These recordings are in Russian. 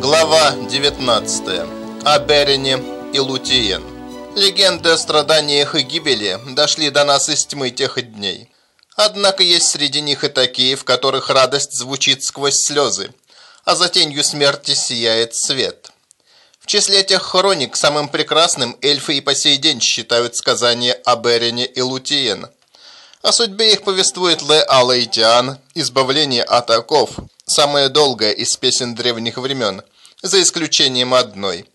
Глава 19. О Берине и Лутиен. Легенды о страданиях и гибели дошли до нас из тьмы тех дней. Однако есть среди них и такие, в которых радость звучит сквозь слезы, а за тенью смерти сияет свет. В числе этих хроник самым прекрасным эльфы и по сей день считают сказания о Берине и Лутиен. О судьбе их повествует Ле Алаитиан, избавление от оков, самая долгая из песен древних времен, за исключением одной.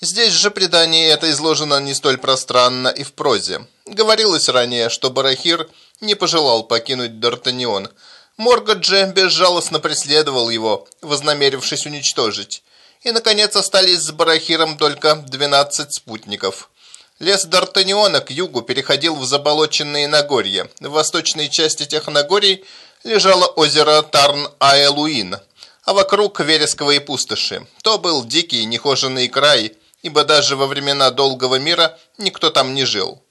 Здесь же предание это изложено не столь пространно и в прозе. Говорилось ранее, что Барахир не пожелал покинуть Д'Артаньон. Моргот же безжалостно преследовал его, вознамерившись уничтожить. И, наконец, остались с Барахиром только 12 спутников. Лес Д'Артаниона к югу переходил в заболоченные Нагорья. В восточной части тех Нагорий лежало озеро Тарн-Аэлуин, а вокруг вересковые пустоши. То был дикий, нехоженный край, ибо даже во времена Долгого мира никто там не жил.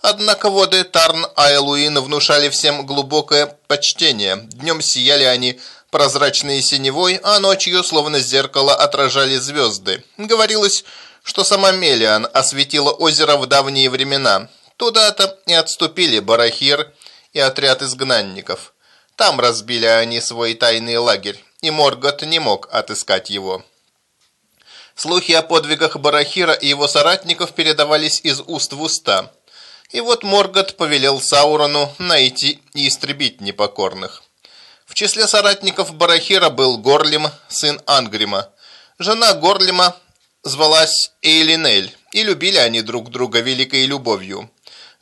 Однако воды Тарн-Аэлуин внушали всем глубокое почтение. Днем сияли они прозрачной синевой, а ночью, словно зеркало, отражали звезды. Говорилось, что сама Мелиан осветила озеро в давние времена. Туда-то и отступили Барахир и отряд изгнанников. Там разбили они свой тайный лагерь, и Моргот не мог отыскать его. Слухи о подвигах Барахира и его соратников передавались из уст в уста. И вот Моргот повелел Саурону найти и истребить непокорных. В числе соратников Барахира был Горлим, сын Ангрима. Жена Горлима звалась Эйлинель, и любили они друг друга великой любовью.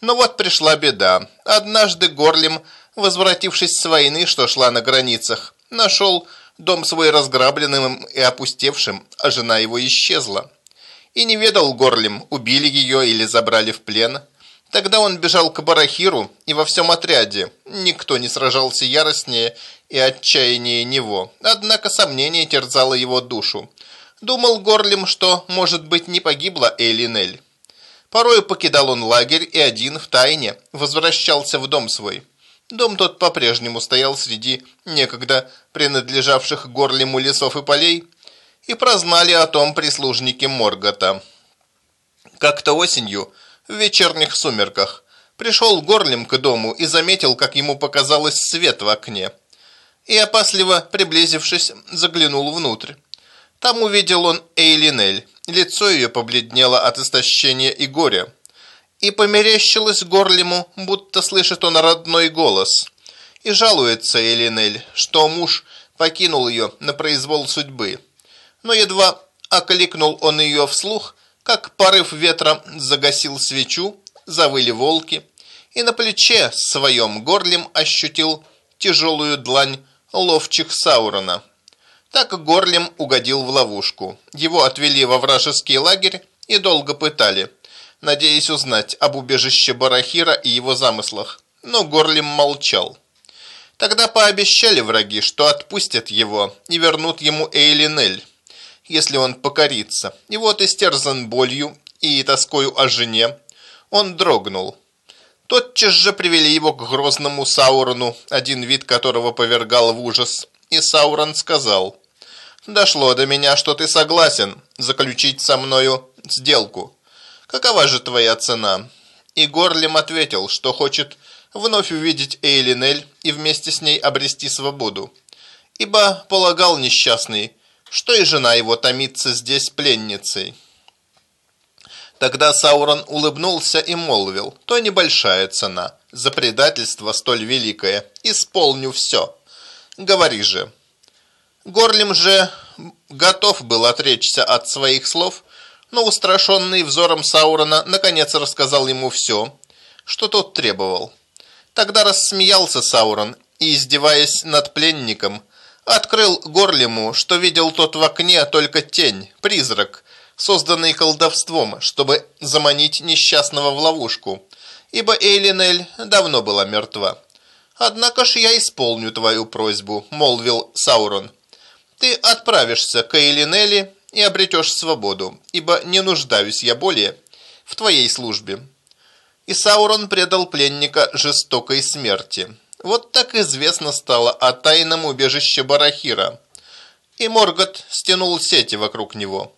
Но вот пришла беда. Однажды Горлим возвратившись с войны, что шла на границах, нашел дом свой разграбленным и опустевшим, а жена его исчезла. И не ведал Горлем, убили ее или забрали в плен. Тогда он бежал к Барахиру, и во всем отряде никто не сражался яростнее и отчаяннее него. Однако сомнение терзало его душу. Думал Горлем, что, может быть, не погибла Эйлинель. Порою покидал он лагерь и один в тайне возвращался в дом свой. Дом тот по-прежнему стоял среди некогда принадлежавших горлему лесов и полей, и прознали о том прислужники Моргота. Как-то осенью, в вечерних сумерках, пришел Горлем к дому и заметил, как ему показалось свет в окне. И, опасливо приблизившись, заглянул внутрь. Там увидел он Эйлинель. Лицо ее побледнело от истощения и горя и померещилось горлему, будто слышит он родной голос. И жалуется Элинель, что муж покинул ее на произвол судьбы. Но едва окликнул он ее вслух, как порыв ветра загасил свечу, завыли волки, и на плече своем горлем ощутил тяжелую длань ловчих Саурона. Так горлем угодил в ловушку. Его отвели во вражеский лагерь и долго пытали – надеясь узнать об убежище Барахира и его замыслах, но Горлим молчал. Тогда пообещали враги, что отпустят его и вернут ему Эйлинель, если он покорится. И вот истерзан болью и тоскою о жене, он дрогнул. Тотчас же привели его к грозному Саурону, один вид которого повергал в ужас, и Саурон сказал, «Дошло до меня, что ты согласен заключить со мною сделку. Какова же твоя цена?» И Горлем ответил, что хочет вновь увидеть Эйлинель и вместе с ней обрести свободу. Ибо полагал несчастный, что и жена его томится здесь пленницей. Тогда Саурон улыбнулся и молвил, то небольшая цена, за предательство столь великое, исполню все. Говори же. Горлем же готов был отречься от своих слов, но устрашенный взором Саурона наконец рассказал ему все, что тот требовал. Тогда рассмеялся Саурон и, издеваясь над пленником, открыл горлему, что видел тот в окне только тень, призрак, созданный колдовством, чтобы заманить несчастного в ловушку, ибо Эйлинель давно была мертва. «Однако ж я исполню твою просьбу», — молвил Саурон. «Ты отправишься к Эйлинели и обретешь свободу, ибо не нуждаюсь я более в твоей службе». И Саурон предал пленника жестокой смерти. Вот так известно стало о тайном убежище Барахира. и Моргот стянул сети вокруг него.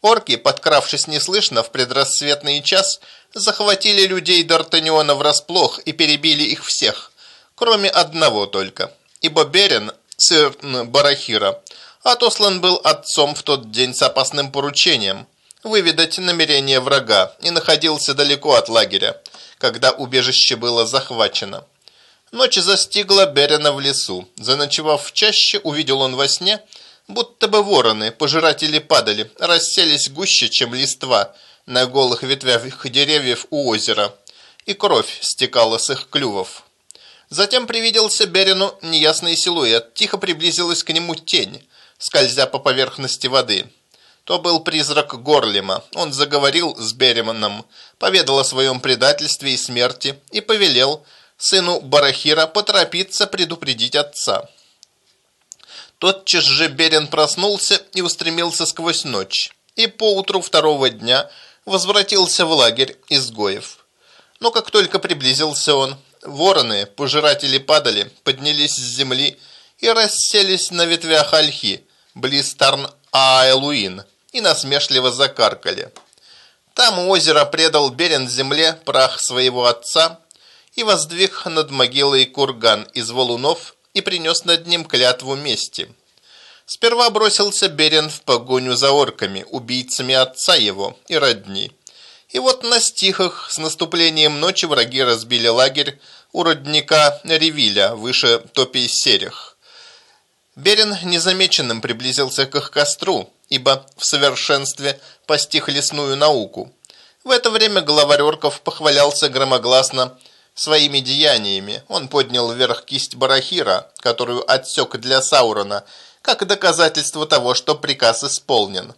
Орки, подкравшись неслышно в предрассветный час, захватили людей Д'Артаниона врасплох и перебили их всех, кроме одного только, ибо Берен, сын Барахира, отослан был отцом в тот день с опасным поручением выведать намерения врага и находился далеко от лагеря, когда убежище было захвачено. Ночь застигла Берена в лесу. Заночевав в чаще, увидел он во сне, будто бы вороны, пожиратели падали, расселись гуще, чем листва, на голых ветвях деревьев у озера, и кровь стекала с их клювов. Затем привиделся Берину неясный силуэт, тихо приблизилась к нему тень, скользя по поверхности воды. То был призрак Горлема. Он заговорил с Береманом, поведал о своем предательстве и смерти и повелел сыну Барахира поторопиться предупредить отца. Тотчас же Берен проснулся и устремился сквозь ночь, и поутру второго дня возвратился в лагерь изгоев. Но как только приблизился он, вороны, пожиратели падали, поднялись с земли и расселись на ветвях ольхи, близ Тарн-Аэлуин, и насмешливо закаркали. Там у озера предал Берен земле прах своего отца и воздвиг над могилой курган из валунов и принес над ним клятву мести. Сперва бросился Берен в погоню за орками, убийцами отца его и родни. И вот на стихах с наступлением ночи враги разбили лагерь у родника Ревиля выше топий Берен незамеченным приблизился к их костру, ибо в совершенстве постиг лесную науку. В это время главарь орков похвалялся громогласно своими деяниями. Он поднял вверх кисть Барахира, которую отсек для Саурона, как доказательство того, что приказ исполнен.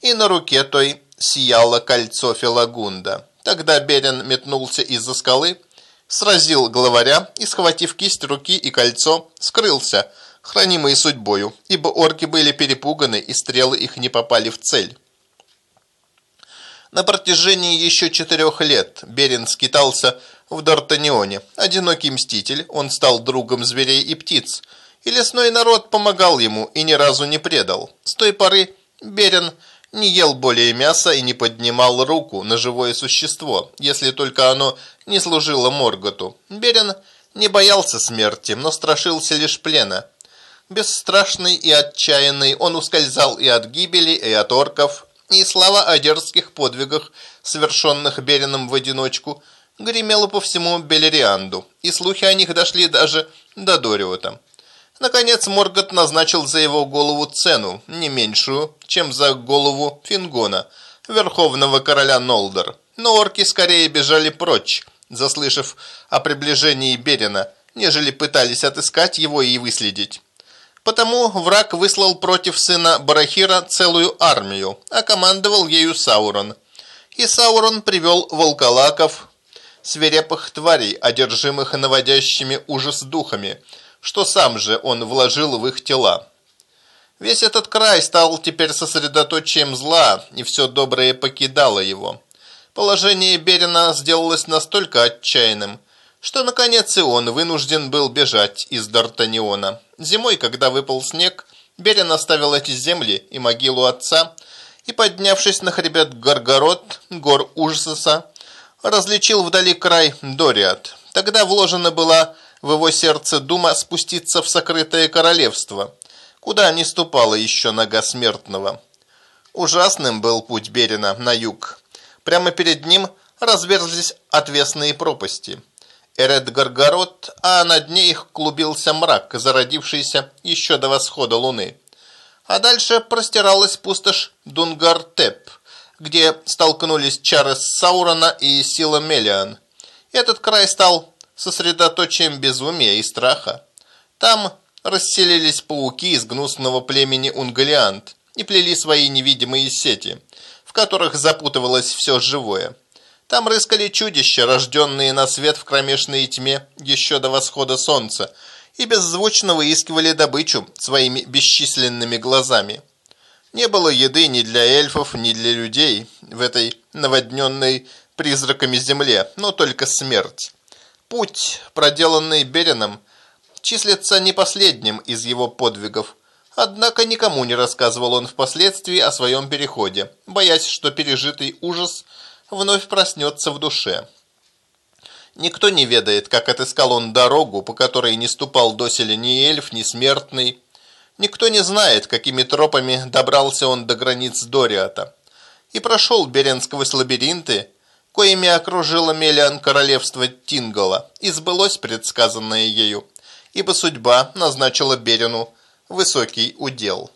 И на руке той сияло кольцо Филагунда. Тогда Берен метнулся из-за скалы, сразил главаря и, схватив кисть руки и кольцо, скрылся, хранимые судьбою, ибо орки были перепуганы и стрелы их не попали в цель. На протяжении еще четырех лет Берин скитался в Д'Артанионе. Одинокий мститель, он стал другом зверей и птиц, и лесной народ помогал ему и ни разу не предал. С той поры Берин не ел более мяса и не поднимал руку на живое существо, если только оно не служило Морготу. Берин не боялся смерти, но страшился лишь плена. Бесстрашный и отчаянный, он ускользал и от гибели, и от орков, и слава о дерзких подвигах, совершенных Берином в одиночку, гремела по всему Белерианду, и слухи о них дошли даже до Дориота. Наконец Моргот назначил за его голову цену, не меньшую, чем за голову Фингона, верховного короля Нолдор. Но орки скорее бежали прочь, заслышав о приближении Берина, нежели пытались отыскать его и выследить. Потому враг выслал против сына Барахира целую армию, а командовал ею Саурон. И Саурон привел волколаков, свирепых тварей, одержимых наводящими ужас духами, что сам же он вложил в их тела. Весь этот край стал теперь сосредоточием зла, и все доброе покидало его. Положение Берина сделалось настолько отчаянным, что, наконец, и он вынужден был бежать из Д'Артаниона. Зимой, когда выпал снег, Берин оставил эти земли и могилу отца, и, поднявшись на хребет Горгород, гор ужаса, различил вдали край Дориат. Тогда вложена была в его сердце дума спуститься в сокрытое королевство, куда не ступала еще нога смертного. Ужасным был путь Берина на юг. Прямо перед ним разверзлись отвесные пропасти – Эрет-Горгород, а над ней их клубился мрак, зародившийся еще до восхода луны. А дальше простиралась пустошь Дунгар-Теп, где столкнулись чары Саурона и сила Мелиан. Этот край стал сосредоточием безумия и страха. Там расселились пауки из гнусного племени Унгалиант и плели свои невидимые сети, в которых запутывалось все живое. Там рыскали чудища, рожденные на свет в кромешной тьме еще до восхода солнца, и беззвучно выискивали добычу своими бесчисленными глазами. Не было еды ни для эльфов, ни для людей в этой наводненной призраками земле, но только смерть. Путь, проделанный Берином, числится не последним из его подвигов. Однако никому не рассказывал он впоследствии о своем переходе, боясь, что пережитый ужас вновь проснется в душе. Никто не ведает, как отыскал он дорогу, по которой не ступал доселе ни эльф, ни смертный. Никто не знает, какими тропами добрался он до границ Дориата. И прошел Берен сквозь лабиринты, коими окружило Мелиан королевство Тингала, и сбылось предсказанное ею, ибо судьба назначила Берену высокий удел.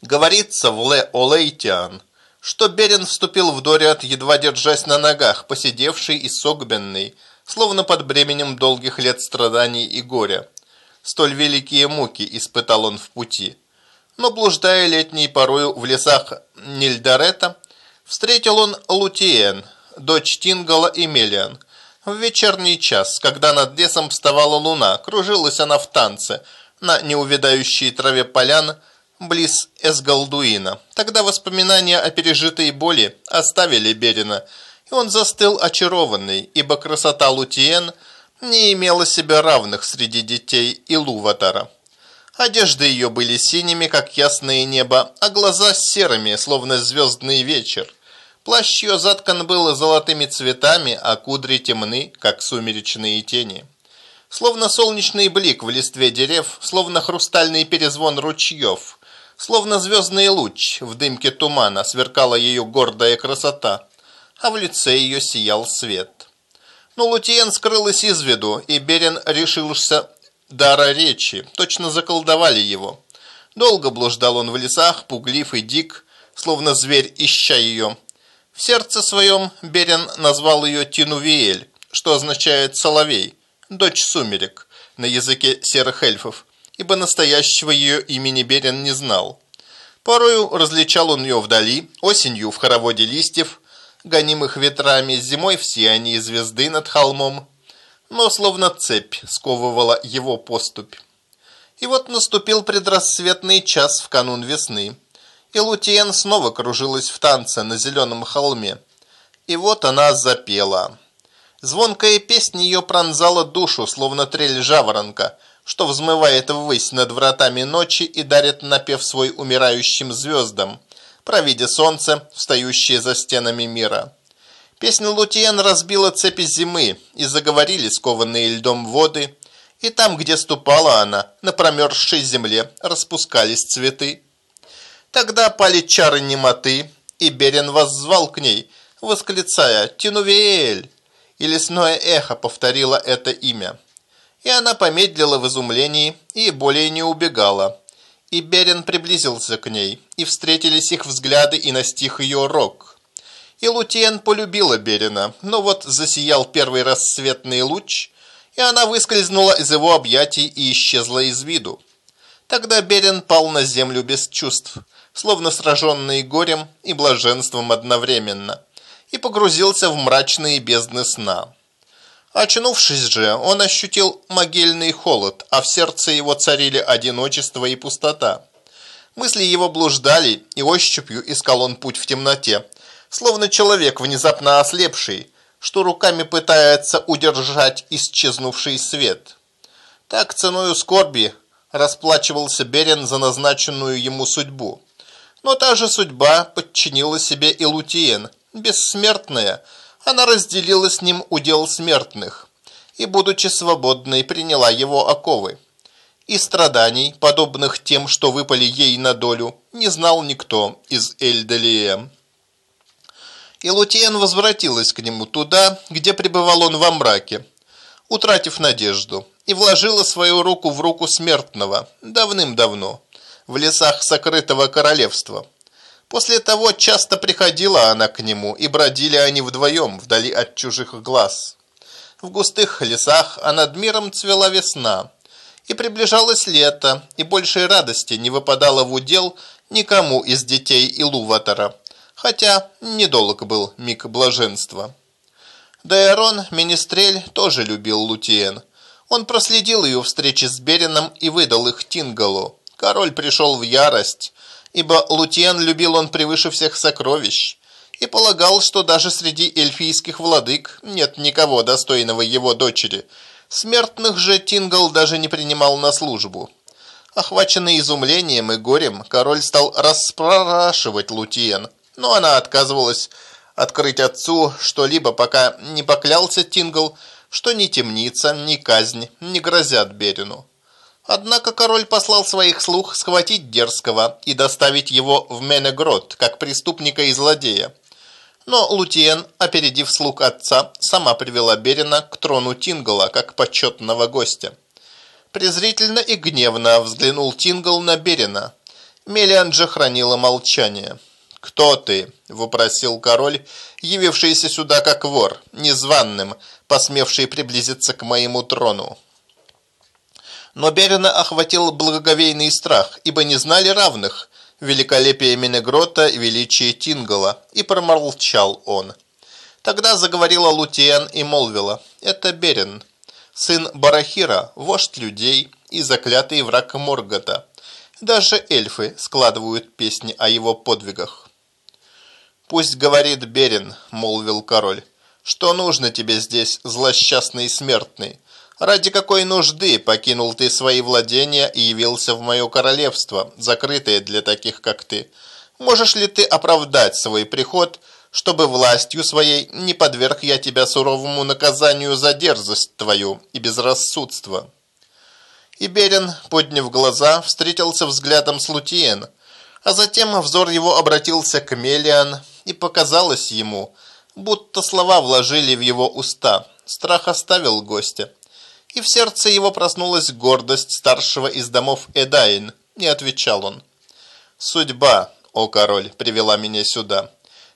Говорится в Ле Олейтиан, что Берен вступил в Дориат, едва держась на ногах, посидевший и согбенный, словно под бременем долгих лет страданий и горя. Столь великие муки испытал он в пути. Но блуждая летней порою в лесах Нильдарета, Встретил он Лутиен, дочь Тингала и Мелиан. В вечерний час, когда над лесом вставала луна, кружилась она в танце на неувядающей траве полян близ Эсгалдуина. Тогда воспоминания о пережитой боли оставили Берина, и он застыл очарованный, ибо красота Лутиен не имела себе равных среди детей Илуватара. Одежды ее были синими, как ясное небо, а глаза серыми, словно звездный вечер. Плащ ее заткан был золотыми цветами, а кудри темны, как сумеречные тени. Словно солнечный блик в листве дерев, словно хрустальный перезвон ручьев, словно звездный луч в дымке тумана сверкала ее гордая красота, а в лице ее сиял свет. Но Лутиен скрылась из виду, и Берен решился дара речи, точно заколдовали его. Долго блуждал он в лесах, пуглив и дик, словно зверь, ища ее. В сердце своем Берен назвал ее Тинувиэль, что означает «соловей», дочь сумерек, на языке серых эльфов, ибо настоящего ее имени Берен не знал. Порою различал он ее вдали, осенью в хороводе листьев, гонимых ветрами, зимой в сиянии звезды над холмом, но словно цепь сковывала его поступь. И вот наступил предрассветный час в канун весны, и Лутиен снова кружилась в танце на зеленом холме. И вот она запела. Звонкая песня ее пронзала душу, словно трель жаворонка, что взмывает ввысь над вратами ночи и дарит напев свой умирающим звездам, провидя солнце, встающее за стенами мира. Песня Лутиен разбила цепи зимы, и заговорили скованные льдом воды, и там, где ступала она, на промерзшей земле, распускались цветы. Тогда пали чары немоты, и Берен воззвал к ней, восклицая «Тинувиэль!» и лесное эхо повторило это имя. И она помедлила в изумлении и более не убегала. И Берен приблизился к ней, и встретились их взгляды, и настиг ее рог. И Лутиен полюбила Берина, но вот засиял первый рассветный луч, и она выскользнула из его объятий и исчезла из виду. Тогда Берин пал на землю без чувств, словно сраженный горем и блаженством одновременно, и погрузился в мрачные бездны сна. Очнувшись же, он ощутил могильный холод, а в сердце его царили одиночество и пустота. Мысли его блуждали, и ощупью искал он путь в темноте, словно человек, внезапно ослепший, что руками пытается удержать исчезнувший свет. Так ценою скорби расплачивался Берен за назначенную ему судьбу. Но та же судьба подчинила себе и Лутиен, бессмертная, она разделила с ним удел смертных и, будучи свободной, приняла его оковы. И страданий, подобных тем, что выпали ей на долю, не знал никто из Эльдалия и Лутиен возвратилась к нему туда, где пребывал он во мраке, утратив надежду, и вложила свою руку в руку смертного давным-давно, в лесах сокрытого королевства. После того часто приходила она к нему, и бродили они вдвоем, вдали от чужих глаз. В густых лесах, а над миром цвела весна, и приближалось лето, и большей радости не выпадало в удел никому из детей Илуватора хотя недолг был миг блаженства. Дайрон Министрель тоже любил Лутиен. Он проследил ее встречи с Берином и выдал их Тингалу. Король пришел в ярость, ибо Лутиен любил он превыше всех сокровищ и полагал, что даже среди эльфийских владык нет никого достойного его дочери. Смертных же Тингал даже не принимал на службу. Охваченный изумлением и горем, король стал расспрашивать Лутиен, но она отказывалась открыть отцу что-либо, пока не поклялся Тингл, что ни темница, ни казнь не грозят Берину. Однако король послал своих слуг схватить дерзкого и доставить его в Менегрод, как преступника и злодея. Но Лутиен, опередив слуг отца, сама привела Берина к трону Тингла, как почетного гостя. Презрительно и гневно взглянул Тингл на Берина. Мелиан же хранила молчание. «Кто ты?» – вопросил король, явившийся сюда как вор, незваным, посмевший приблизиться к моему трону. Но Берина охватил благоговейный страх, ибо не знали равных великолепие Менегрота и величие Тингала, и промолчал он. Тогда заговорила Лутиен и молвила, «Это Берин, сын Барахира, вождь людей и заклятый враг Моргота. Даже эльфы складывают песни о его подвигах. «Пусть говорит Берин», — молвил король, — «что нужно тебе здесь, злосчастный смертный? Ради какой нужды покинул ты свои владения и явился в мое королевство, закрытое для таких, как ты? Можешь ли ты оправдать свой приход, — чтобы властью своей не подверг я тебя суровому наказанию за дерзость твою и безрассудство». И Берин, подняв глаза, встретился взглядом с Лутиен, а затем взор его обратился к Мелиан, и показалось ему, будто слова вложили в его уста. Страх оставил гостя, и в сердце его проснулась гордость старшего из домов Эдаин, не отвечал он. «Судьба, о король, привела меня сюда.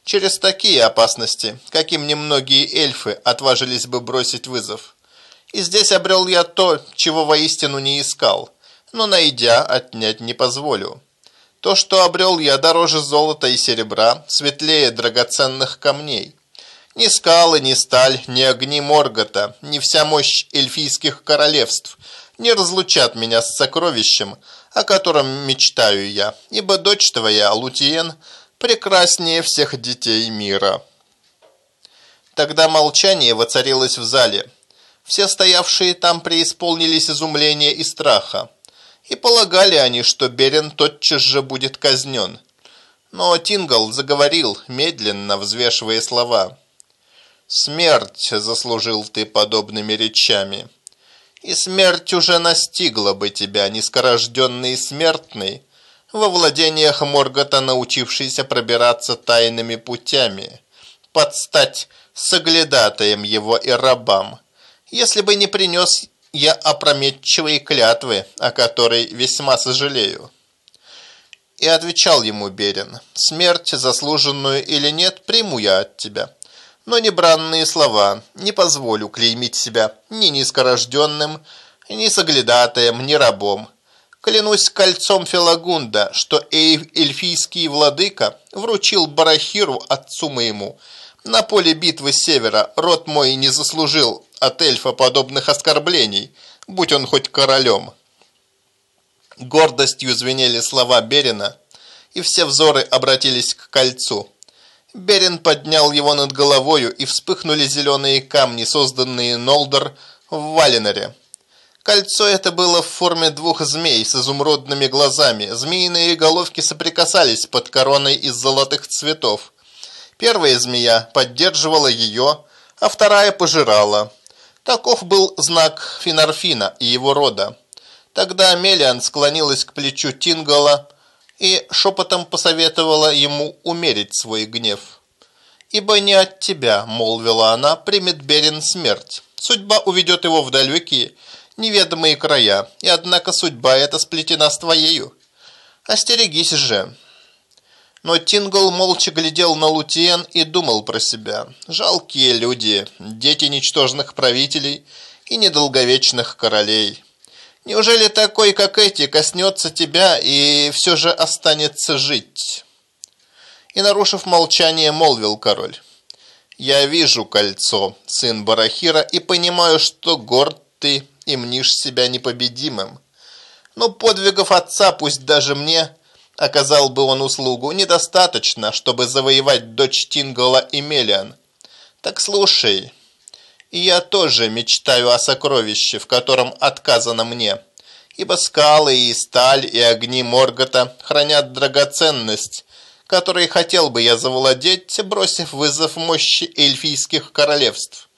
Через такие опасности, каким немногие эльфы отважились бы бросить вызов. И здесь обрел я то, чего воистину не искал, но найдя, отнять не позволю. То, что обрел я дороже золота и серебра, светлее драгоценных камней. Ни скалы, ни сталь, ни огни Моргота, ни вся мощь эльфийских королевств не разлучат меня с сокровищем, о котором мечтаю я, ибо дочь твоя, Лутиен, прекраснее всех детей мира. Тогда молчание воцарилось в зале. Все стоявшие там преисполнились изумления и страха. И полагали они, что Берен тотчас же будет казнен. Но Тингл заговорил, медленно взвешивая слова. «Смерть заслужил ты подобными речами. И смерть уже настигла бы тебя, нескорожденный смертный, во владениях Моргота, научившийся пробираться тайными путями, подстать соглядатаем его и рабам, если бы не принес я опрометчивые клятвы, о которой весьма сожалею. И отвечал ему Берин, смерть, заслуженную или нет, приму я от тебя. Но не бранные слова, не позволю клеймить себя ни низкорожденным, ни соглядатаем, ни рабом, Клянусь кольцом Фелагунда, что эльфийский владыка вручил Барахиру, отцу моему. На поле битвы севера род мой не заслужил от эльфа подобных оскорблений, будь он хоть королем. Гордостью звенели слова Берина, и все взоры обратились к кольцу. Берин поднял его над головою, и вспыхнули зеленые камни, созданные Нолдор в Валенере. Кольцо это было в форме двух змей с изумрудными глазами. Змеиные головки соприкасались под короной из золотых цветов. Первая змея поддерживала ее, а вторая пожирала. Таков был знак Финарфина и его рода. Тогда Мелиан склонилась к плечу Тингала и шепотом посоветовала ему умерить свой гнев. «Ибо не от тебя, — молвила она, — примет Берин смерть. Судьба уведет его в далекие, неведомые края, и однако судьба эта сплетена с твоею. Остерегись же». Но Тингл молча глядел на Лутиен и думал про себя. Жалкие люди, дети ничтожных правителей и недолговечных королей. Неужели такой, как эти, коснется тебя и все же останется жить? И, нарушив молчание, молвил король. «Я вижу кольцо, сын Барахира, и понимаю, что горд ты и мнишь себя непобедимым. Но подвигов отца, пусть даже мне, оказал бы он услугу, недостаточно, чтобы завоевать дочь Тингала и Мелиан. Так слушай, и я тоже мечтаю о сокровище, в котором отказано мне, ибо скалы и сталь и огни Моргота хранят драгоценность, которой хотел бы я завладеть, бросив вызов мощи эльфийских королевств.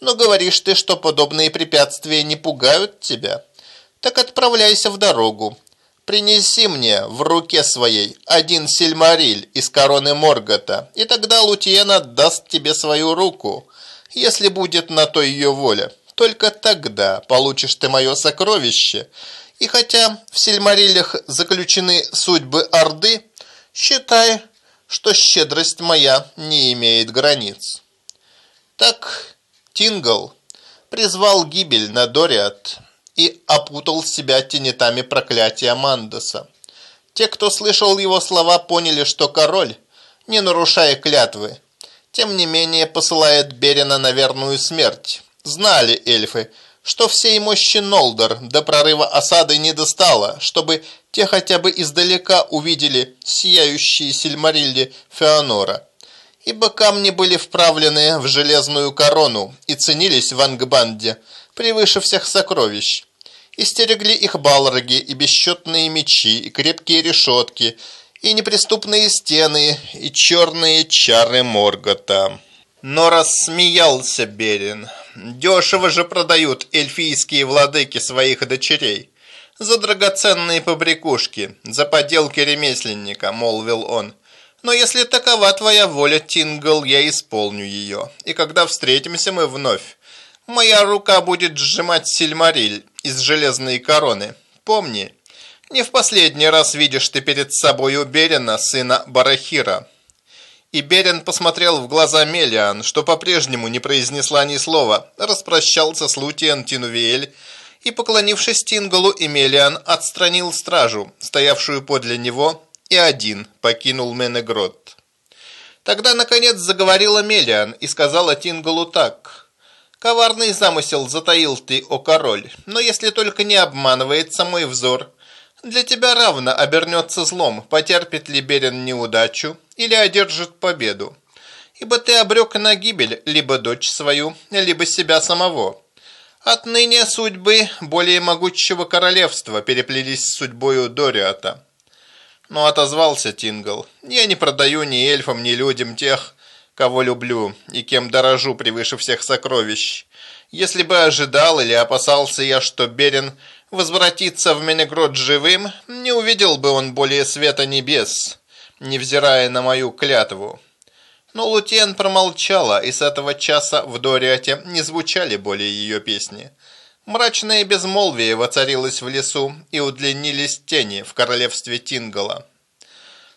Но говоришь ты, что подобные препятствия не пугают тебя? Так отправляйся в дорогу. Принеси мне в руке своей один сильмариль из короны Моргота, и тогда Лутиен отдаст тебе свою руку, если будет на то ее воля. Только тогда получишь ты мое сокровище, и хотя в Сильмариллях заключены судьбы Орды, считай, что щедрость моя не имеет границ. Так Тингл призвал гибель на Дориат и опутал себя тенетами проклятия Мандоса. Те, кто слышал его слова, поняли, что король, не нарушая клятвы, тем не менее посылает Берина на верную смерть. Знали эльфы, что всей мощи Нолдор до прорыва осады не достало, чтобы те хотя бы издалека увидели сияющие сильмарилли Феонора. Ибо камни были вправлены в железную корону и ценились в Ангбанде превыше всех сокровищ. Истерегли их балроги и бесчетные мечи, и крепкие решетки, и неприступные стены, и черные чары Моргота. Но рассмеялся Берин. Дешево же продают эльфийские владыки своих дочерей. За драгоценные побрякушки, за поделки ремесленника, молвил он. Но если такова твоя воля, Тингл, я исполню ее. И когда встретимся мы вновь, моя рука будет сжимать сильмариль из железной короны. Помни, не в последний раз видишь ты перед собой Берина, сына Барахира и Берен посмотрел в глаза Мелиан, что по-прежнему не произнесла ни слова, распрощался с Лутиен Тинувиэль и, поклонившись Тинголу и Мелиан, отстранил стражу, стоявшую подле него, и один покинул Менегрот. Тогда, наконец, заговорила Мелиан и сказала Тинголу так. «Коварный замысел затаил ты, о король, но если только не обманывается мой взор, для тебя равно обернется злом, потерпит ли Берен неудачу или одержит победу. Ибо ты обрек на гибель либо дочь свою, либо себя самого. Отныне судьбы более могучего королевства переплелись с судьбою Дориата. Но отозвался Тингл. Я не продаю ни эльфам, ни людям тех, кого люблю и кем дорожу превыше всех сокровищ. Если бы ожидал или опасался я, что Берен возвратиться в Менегрод живым, не увидел бы он более света небес, невзирая на мою клятву. Но Лутен промолчала, и с этого часа в Дориате не звучали более ее песни. Мрачное безмолвие воцарилось в лесу, и удлинились тени в королевстве Тингала.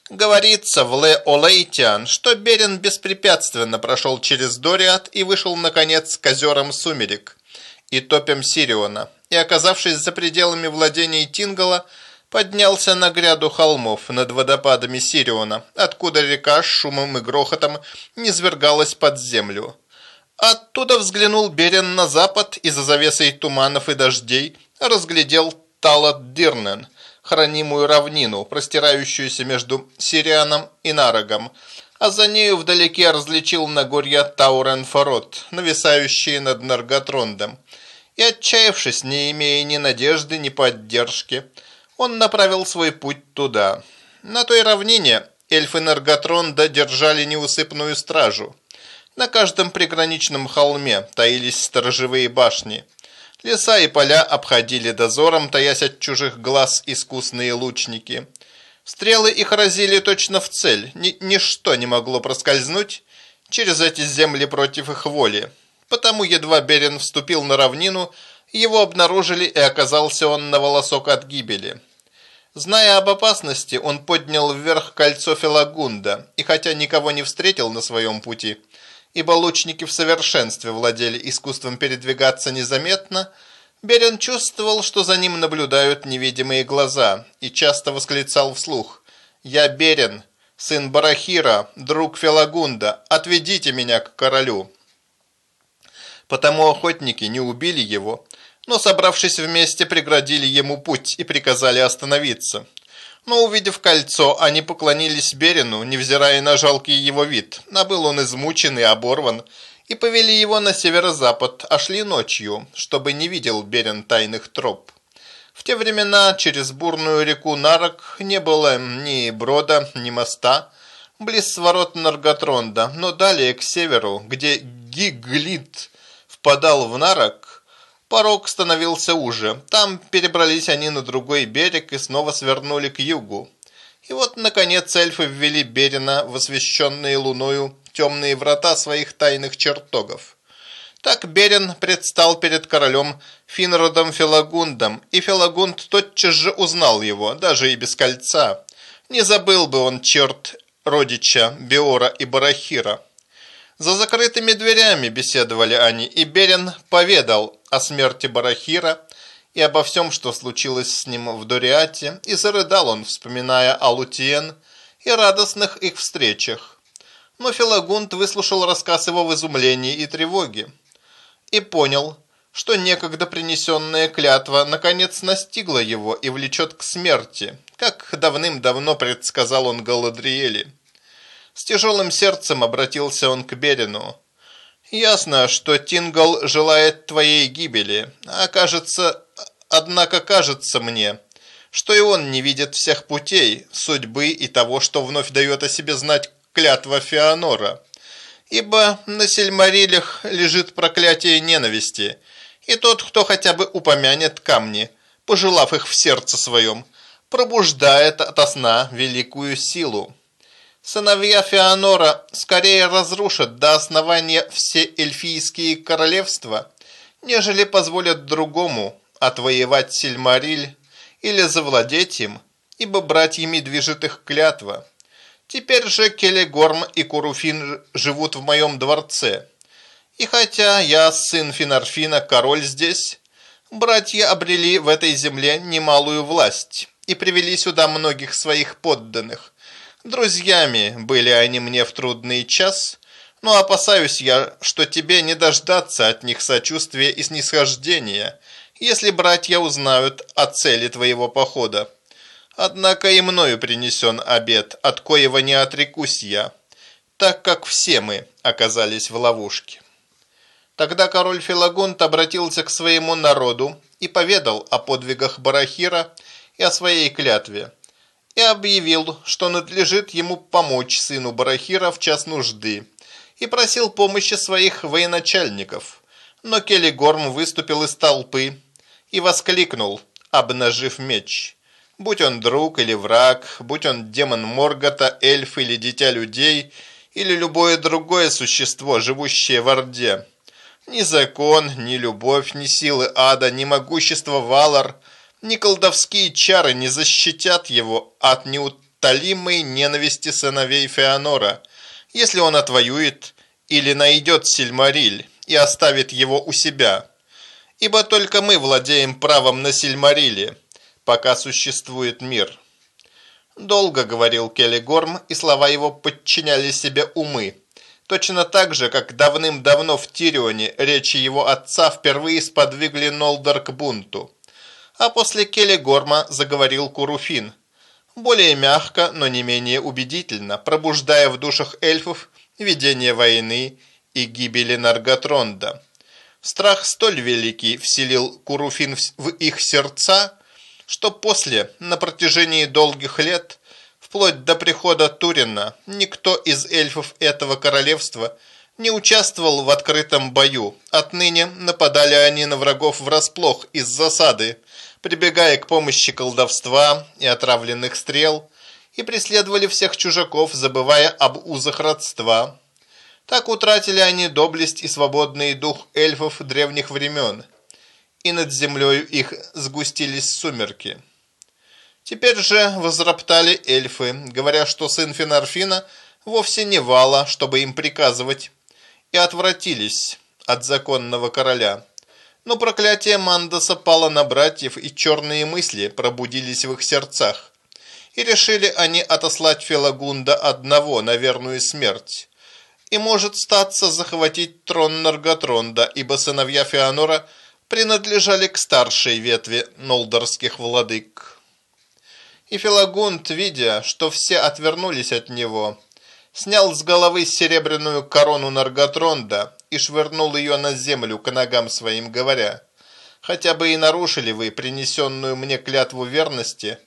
Говорится в Ле Олейтиан, что Берин беспрепятственно прошел через Дориат и вышел, наконец, к озерам Сумерек и топям Сириона, и, оказавшись за пределами владений Тингала, поднялся на гряду холмов над водопадами Сириона, откуда река с шумом и грохотом низвергалась под землю. Оттуда взглянул Берен на запад и за завесой туманов и дождей разглядел Талат-Дирнен, хранимую равнину, простирающуюся между Сирианом и Нарогом, а за нею вдалеке различил Нагорья Таурен-Форот, нависающие над Нарготрондом, и, отчаявшись, не имея ни надежды, ни поддержки, он направил свой путь туда. На той равнине эльфы Нарготронда держали неусыпную стражу. На каждом приграничном холме таились сторожевые башни. Леса и поля обходили дозором, таясь от чужих глаз искусные лучники. Стрелы их разили точно в цель, Ни ничто не могло проскользнуть через эти земли против их воли. Потому едва Берин вступил на равнину, его обнаружили и оказался он на волосок от гибели. Зная об опасности, он поднял вверх кольцо Фелагунда, и хотя никого не встретил на своем пути, ибо лучники в совершенстве владели искусством передвигаться незаметно, Берин чувствовал, что за ним наблюдают невидимые глаза, и часто восклицал вслух «Я Берин, сын Барахира, друг Фелагунда, отведите меня к королю». Потому охотники не убили его, но, собравшись вместе, преградили ему путь и приказали остановиться. Но, увидев кольцо, они поклонились Берину, невзирая на жалкий его вид, а был он измучен и оборван, и повели его на северо-запад, а шли ночью, чтобы не видел Берин тайных троп. В те времена через бурную реку Нарок не было ни брода, ни моста, близ ворот Нарготронда, но далее к северу, где Гиглит впадал в Нарок, порог становился уже. Там перебрались они на другой берег и снова свернули к югу. И вот, наконец, эльфы ввели Берина в освещенные луною темные врата своих тайных чертогов. Так Берин предстал перед королем Финродом Фелагундом, и Фелагунд тотчас же узнал его, даже и без кольца. Не забыл бы он черт родича Беора и Барахира. За закрытыми дверями беседовали они, и Берин поведал о смерти Барахира и обо всем, что случилось с ним в Дориате, и зарыдал он, вспоминая о Лутиен и радостных их встречах. Но Филагунд выслушал рассказ его в изумлении и тревоге и понял, что некогда принесенная клятва наконец настигла его и влечет к смерти, как давным-давно предсказал он Галадриэле. С тяжелым сердцем обратился он к Берину. «Ясно, что Тингал желает твоей гибели, а кажется, однако кажется мне, что и он не видит всех путей, судьбы и того, что вновь дает о себе знать клятва Феонора. Ибо на Сельмарилях лежит проклятие ненависти, и тот, кто хотя бы упомянет камни, пожелав их в сердце своем, пробуждает ото сна великую силу. Сыновья Феонора скорее разрушат до основания все эльфийские королевства, нежели позволят другому отвоевать Сильмариль или завладеть им, ибо братьями движет их клятва. Теперь же Келегорм и Куруфин живут в моем дворце. И хотя я сын Финарфина, король здесь, братья обрели в этой земле немалую власть и привели сюда многих своих подданных. Друзьями были они мне в трудный час, но опасаюсь я, что тебе не дождаться от них сочувствия и снисхождения, если братья узнают о цели твоего похода. Однако и мною принесен обед, от коего не отрекусь я, так как все мы оказались в ловушке. Тогда король Филагунт обратился к своему народу и поведал о подвигах Барахира и о своей клятве, и объявил, что надлежит ему помочь сыну Барахира в час нужды, и просил помощи своих военачальников. Но Келигорм выступил из толпы и воскликнул, обнажив меч – Будь он друг или враг, будь он демон Моргота, эльф или дитя людей, или любое другое существо, живущее в Орде. Ни закон, ни любовь, ни силы ада, ни могущество Валар, ни колдовские чары не защитят его от неутолимой ненависти сыновей Феонора, если он отвоюет или найдет Сильмариль и оставит его у себя. Ибо только мы владеем правом на Сильмариле, пока существует мир. Долго говорил Келли Горм, и слова его подчиняли себе умы. Точно так же, как давным-давно в Тирионе речи его отца впервые сподвигли Нолдор к бунту. А после Келли Горма заговорил Куруфин. Более мягко, но не менее убедительно, пробуждая в душах эльфов видение войны и гибели Нарготронда. Страх столь великий вселил Куруфин в их сердца, что после, на протяжении долгих лет, вплоть до прихода Турина, никто из эльфов этого королевства не участвовал в открытом бою. Отныне нападали они на врагов врасплох из засады, прибегая к помощи колдовства и отравленных стрел, и преследовали всех чужаков, забывая об узах родства. Так утратили они доблесть и свободный дух эльфов древних времен – и над землею их сгустились сумерки. Теперь же возроптали эльфы, говоря, что сын Фенарфина вовсе не вала, чтобы им приказывать, и отвратились от законного короля. Но проклятие Мандаса пало на братьев, и черные мысли пробудились в их сердцах. И решили они отослать Фелагунда одного на верную смерть. И может статься захватить трон Нарготронда, ибо сыновья Феонора – принадлежали к старшей ветви нолдорских владык. И Филагунт, видя, что все отвернулись от него, снял с головы серебряную корону Нарготронда и швырнул ее на землю к ногам своим, говоря, Хотя бы и нарушили вы принесенную мне клятву верности,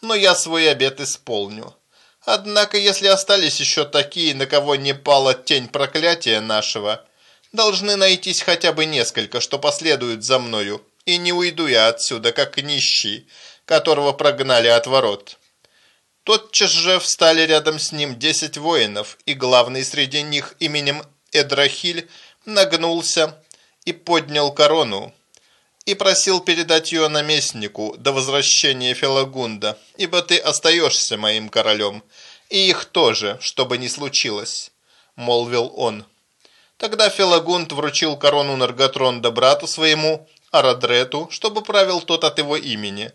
но я свой обет исполню. Однако, если остались еще такие, на кого не пала тень проклятия нашего, должны найтись хотя бы несколько, что последуют за мною, и не уйду я отсюда, как нищий, которого прогнали от ворот». Тотчас же встали рядом с ним десять воинов, и главный среди них именем Эдрахиль нагнулся и поднял корону, и просил передать ее наместнику до возвращения Фелагунда, ибо ты остаешься моим королем, и их тоже, чтобы не случилось», — молвил он. Тогда Фелагунд вручил корону Нарготронда брату своему, Арадрету, чтобы правил тот от его имени,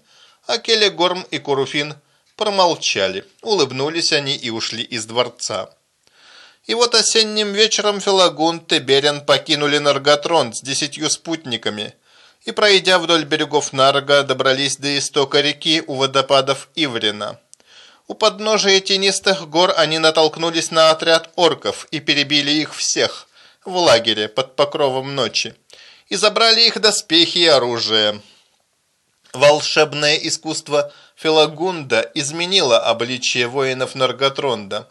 а Келегорм и Куруфин — Промолчали, улыбнулись они и ушли из дворца. И вот осенним вечером Филагунт и Берен покинули Наргатрон с десятью спутниками и, пройдя вдоль берегов Нарга, добрались до истока реки у водопадов Иврина. У подножия тенистых гор они натолкнулись на отряд орков и перебили их всех в лагере под покровом ночи и забрали их доспехи и оружие. Волшебное искусство – Филагунда изменила обличие воинов Нарготронда.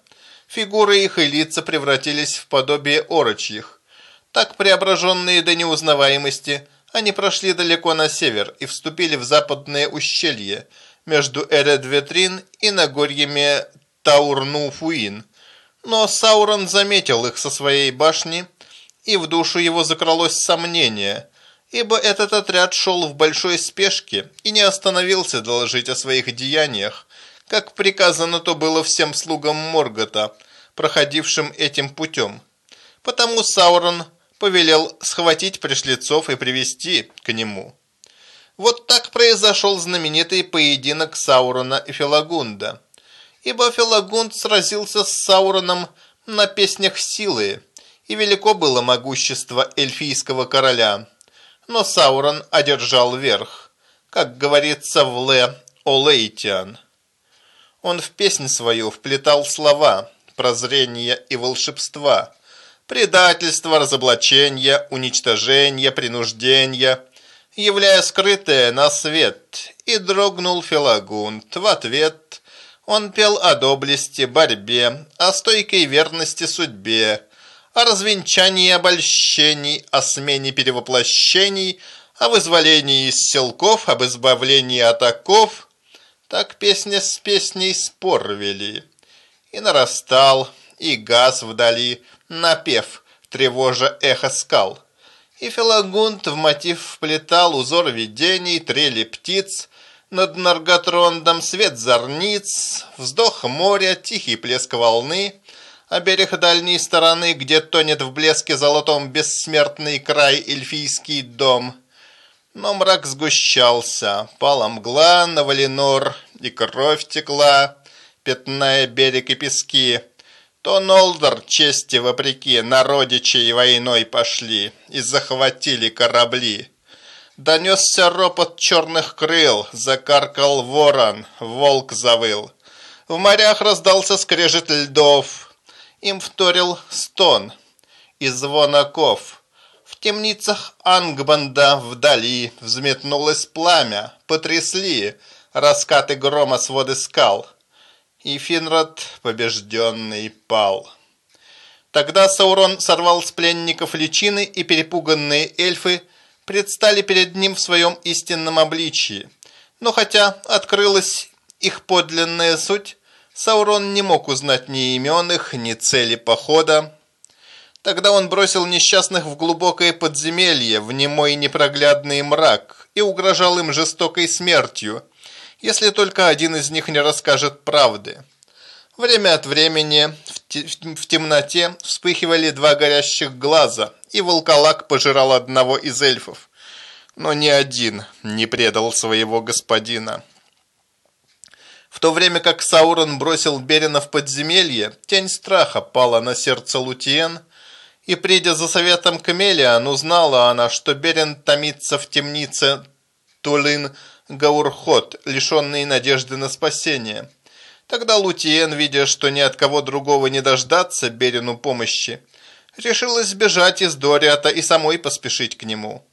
Фигуры их и лица превратились в подобие орочьих. Так преображенные до неузнаваемости, они прошли далеко на север и вступили в западное ущелье между Эредветрин и Нагорьями Таурнуфуин. Но Саурон заметил их со своей башни, и в душу его закралось сомнение – ибо этот отряд шел в большой спешке и не остановился доложить о своих деяниях, как приказано то было всем слугам Моргота, проходившим этим путем. Потому Саурон повелел схватить пришлецов и привести к нему. Вот так произошел знаменитый поединок Саурона и Филагунда. Ибо Филагунд сразился с Сауроном на песнях силы, и велико было могущество эльфийского короля – но Саурон одержал верх, как говорится в Ле Олейтиан. Он в песнь свою вплетал слова, прозрения и волшебства, предательство, разоблачение, уничтожение, принуждение, являя скрытое на свет, и дрогнул Фелагунт в ответ. Он пел о доблести, борьбе, о стойкой верности судьбе, о развенчании обольщений, о смене перевоплощений, о вызволении из селков, об избавлении от оков. Так песня с песней спор вели. И нарастал, и газ вдали, напев, тревожа эхо скал. И Филагунт в мотив вплетал узор видений, трели птиц, над Нарготрондом свет зорниц, вздох моря, тихий плеск волны — а берег дальней стороны, где тонет в блеске золотом бессмертный край эльфийский дом. Но мрак сгущался, пала мгла на Валинор, и кровь текла, пятная берег и пески. То Нолдор, чести вопреки, на родичей войной пошли и захватили корабли. Донесся ропот черных крыл, закаркал ворон, волк завыл. В морях раздался скрежет льдов, им вторил стон и звон оков. В темницах Ангбанда вдали взметнулось пламя, потрясли раскаты грома своды скал. И Финрод, побежденный, пал. Тогда Саурон сорвал с пленников личины, и перепуганные эльфы предстали перед ним в своем истинном обличии. Но хотя открылась их подлинная суть, Саурон не мог узнать ни имен их, ни цели похода. Тогда он бросил несчастных в глубокое подземелье, в немой непроглядный мрак, и угрожал им жестокой смертью, если только один из них не расскажет правды. Время от времени в темноте вспыхивали два горящих глаза, и волколак пожирал одного из эльфов. Но ни один не предал своего господина. В то время как Саурон бросил Берина в подземелье, тень страха пала на сердце Лутиен, и, придя за советом к Эмелиан, узнала она, что Берин томится в темнице Тулин Гаурхот, лишенный надежды на спасение. Тогда Лутиен, видя, что ни от кого другого не дождаться Берину помощи, решила сбежать из Дориата и самой поспешить к нему.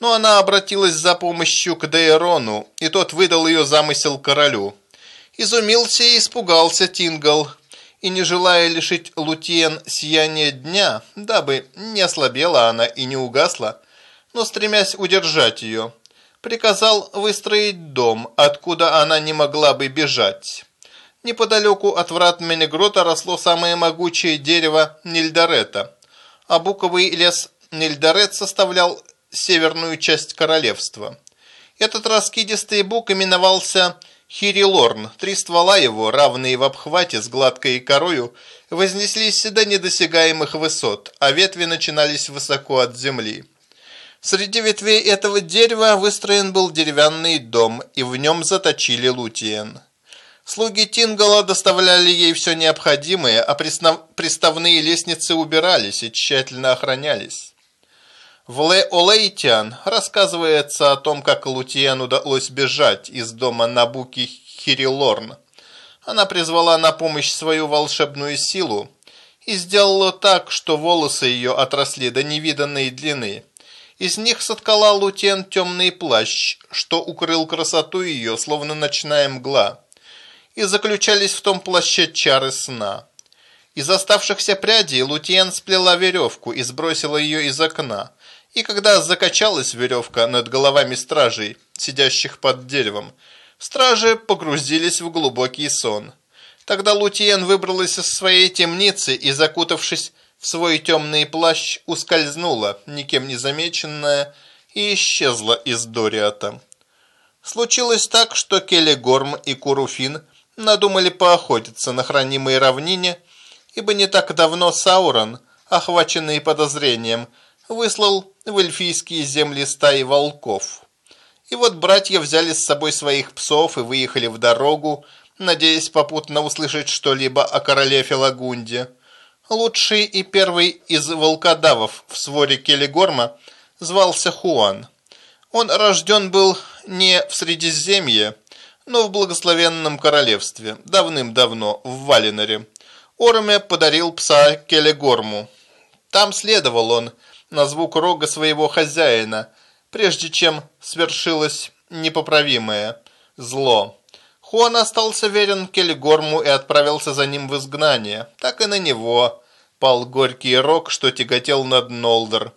но она обратилась за помощью к Дейрону, и тот выдал ее замысел королю. Изумился и испугался Тингал, и не желая лишить Лутиен сияния дня, дабы не ослабела она и не угасла, но стремясь удержать ее, приказал выстроить дом, откуда она не могла бы бежать. Неподалеку от врат Менегрота росло самое могучее дерево Нильдорета, а буковый лес Нильдорет составлял северную часть королевства. Этот раскидистый бук именовался Хирилорн. Три ствола его, равные в обхвате с гладкой корою, вознеслись до недосягаемых высот, а ветви начинались высоко от земли. Среди ветвей этого дерева выстроен был деревянный дом, и в нем заточили Лутиен. Слуги Тингала доставляли ей все необходимое, а приставные лестницы убирались и тщательно охранялись. В Ле Олейтиан рассказывается о том, как Лутиен удалось бежать из дома Набуки Хирилорн. Она призвала на помощь свою волшебную силу и сделала так, что волосы ее отросли до невиданной длины. Из них соткала Лутен темный плащ, что укрыл красоту ее, словно ночная мгла. И заключались в том плаще чары сна. Из оставшихся прядей Лутен сплела веревку и сбросила ее из окна. И когда закачалась веревка над головами стражей, сидящих под деревом, стражи погрузились в глубокий сон. Тогда Лутиен выбралась из своей темницы и, закутавшись в свой темный плащ, ускользнула, никем не замеченная, и исчезла из Дориата. Случилось так, что Келегорм и Куруфин надумали поохотиться на хранимой равнине, ибо не так давно Саурон, охваченный подозрением, выслал в эльфийские земли стаи волков. И вот братья взяли с собой своих псов и выехали в дорогу, надеясь попутно услышать что-либо о короле Фелагунде. Лучший и первый из волкодавов в своре Келегорма звался Хуан. Он рожден был не в Средиземье, но в благословенном королевстве, давным-давно, в Валиноре. Орме подарил пса Келегорму. Там следовал он, на звук рога своего хозяина, прежде чем свершилось непоправимое зло. Хуан остался верен Келигорму и отправился за ним в изгнание. Так и на него пал горький рог, что тяготел над Нолдер.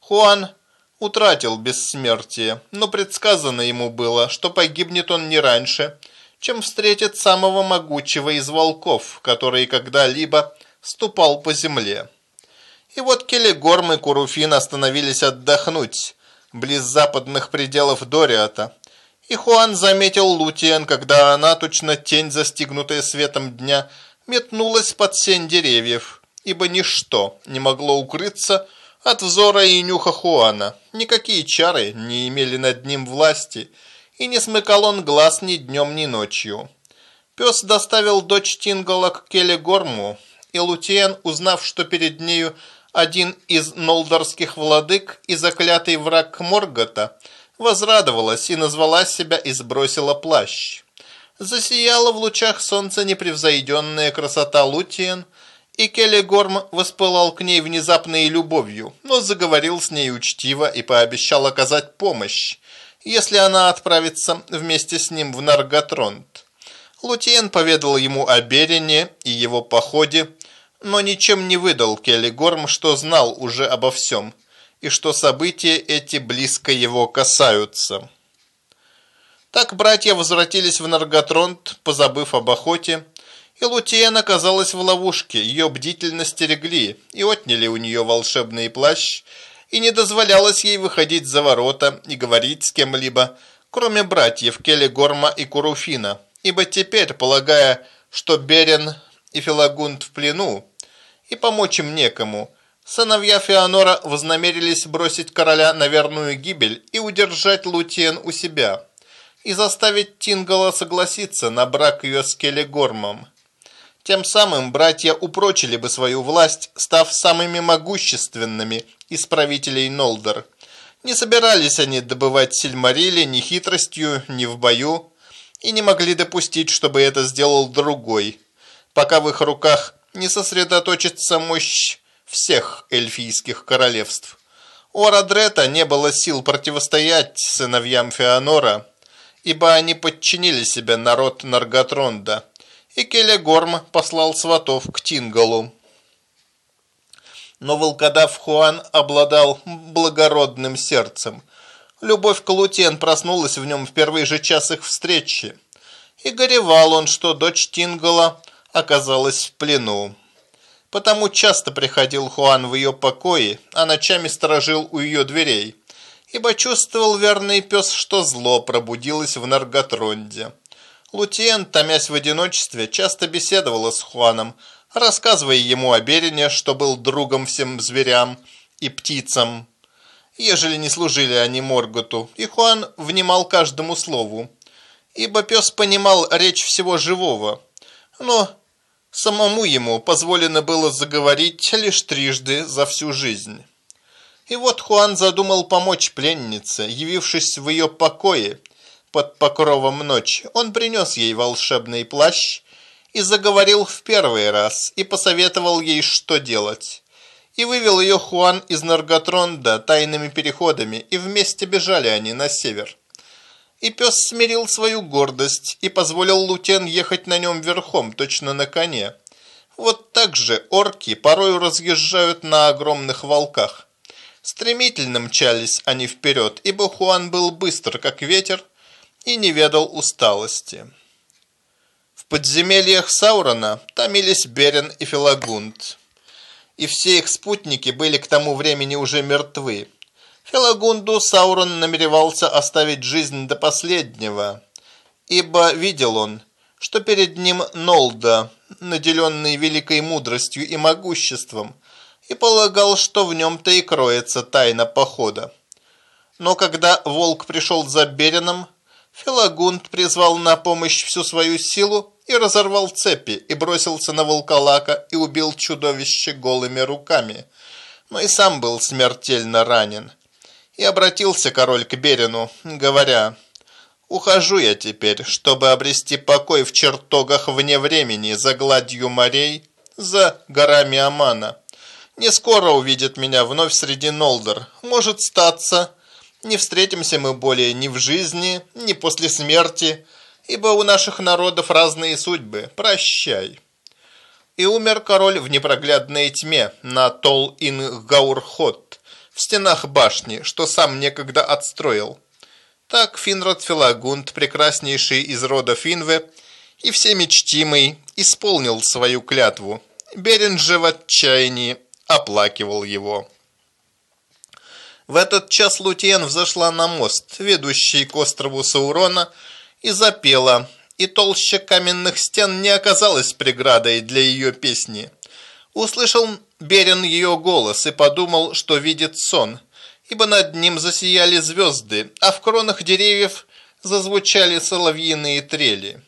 Хуан утратил бессмертие, но предсказано ему было, что погибнет он не раньше, чем встретит самого могучего из волков, который когда-либо ступал по земле. И вот Келегорм и Куруфин остановились отдохнуть близ западных пределов Дориата. И Хуан заметил Лутиен, когда она, точно тень, застигнутая светом дня, метнулась под сень деревьев, ибо ничто не могло укрыться от взора и нюха Хуана. Никакие чары не имели над ним власти, и не смыкал он глаз ни днем, ни ночью. Пес доставил дочь Тингала к Келегорму, и Лутиен, узнав, что перед нею один из нолдорских владык и заклятый враг Моргота, возрадовалась и назвала себя и сбросила плащ. Засияла в лучах солнца непревзойденная красота Лутиен, и Келлигорм воспылал к ней внезапной любовью, но заговорил с ней учтиво и пообещал оказать помощь, если она отправится вместе с ним в Нарготронт. Лутиен поведал ему о Берине и его походе, но ничем не выдал Келли Горм, что знал уже обо всем, и что события эти близко его касаются. Так братья возвратились в Нарготронт, позабыв об охоте, и Лутиен оказалась в ловушке, ее бдительно стерегли и отняли у нее волшебный плащ, и не дозволялось ей выходить за ворота и говорить с кем-либо, кроме братьев Келегорма и Куруфина, ибо теперь, полагая, что Берен и Филагунд в плену, и помочь им некому. Сыновья Феонора вознамерились бросить короля на верную гибель и удержать Лутиен у себя, и заставить Тингала согласиться на брак ее с Келегормом. Тем самым братья упрочили бы свою власть, став самыми могущественными из правителей Нолдор. Не собирались они добывать Сильмарили ни хитростью, ни в бою, и не могли допустить, чтобы это сделал другой, пока в их руках не сосредоточится мощь всех эльфийских королевств. У Радрета не было сил противостоять сыновьям Феонора, ибо они подчинили себе народ Нарготронда, и Келегорм послал сватов к Тингалу. Но волкодав Хуан обладал благородным сердцем. Любовь к Лутен проснулась в нем в первый же час их встречи. И горевал он, что дочь Тингала оказалась в плену. Потому часто приходил Хуан в ее покои, а ночами сторожил у ее дверей, ибо чувствовал верный пес, что зло пробудилось в Нарготронде. Лутиен, томясь в одиночестве, часто беседовала с Хуаном, рассказывая ему о Берине, что был другом всем зверям и птицам, ежели не служили они Морготу, и Хуан внимал каждому слову, ибо пес понимал речь всего живого, но самому ему позволено было заговорить лишь трижды за всю жизнь. И вот Хуан задумал помочь пленнице, явившись в ее покое под покровом ночи. Он принес ей волшебный плащ и заговорил в первый раз, и посоветовал ей, что делать. И вывел ее Хуан из Нарготронда тайными переходами, и вместе бежали они на север. И пес смирил свою гордость и позволил Лутен ехать на нем верхом, точно на коне. Вот так же орки порою разъезжают на огромных волках. Стремительно мчались они вперед, ибо Хуан был быстр, как ветер, и не ведал усталости. В подземельях Саурона томились Берен и Филагунд. И все их спутники были к тому времени уже мертвы. Филагунду Саурон намеревался оставить жизнь до последнего, ибо видел он, что перед ним Нолда, наделенный великой мудростью и могуществом, и полагал, что в нем-то и кроется тайна похода. Но когда волк пришел за Береном, Филагунд призвал на помощь всю свою силу и разорвал цепи, и бросился на волколака и убил чудовище голыми руками, но и сам был смертельно ранен. И обратился король к Берину, говоря, «Ухожу я теперь, чтобы обрести покой в чертогах вне времени, за гладью морей, за горами Амана. Не скоро увидит меня вновь среди Нолдор, может статься, не встретимся мы более ни в жизни, ни после смерти, ибо у наших народов разные судьбы. Прощай». И умер король в непроглядной тьме на Тол-ин-Гаурхот, в стенах башни, что сам некогда отстроил. Так Финрод Филагунд, прекраснейший из рода Финве, и всеми чтимый, исполнил свою клятву. Берен же в отчаянии оплакивал его. В этот час Лутиен взошла на мост, ведущий к острову Саурона, и запела, и толща каменных стен не оказалась преградой для ее песни. Услышал Берен ее голос и подумал, что видит сон, ибо над ним засияли звезды, а в кронах деревьев зазвучали соловьиные трели.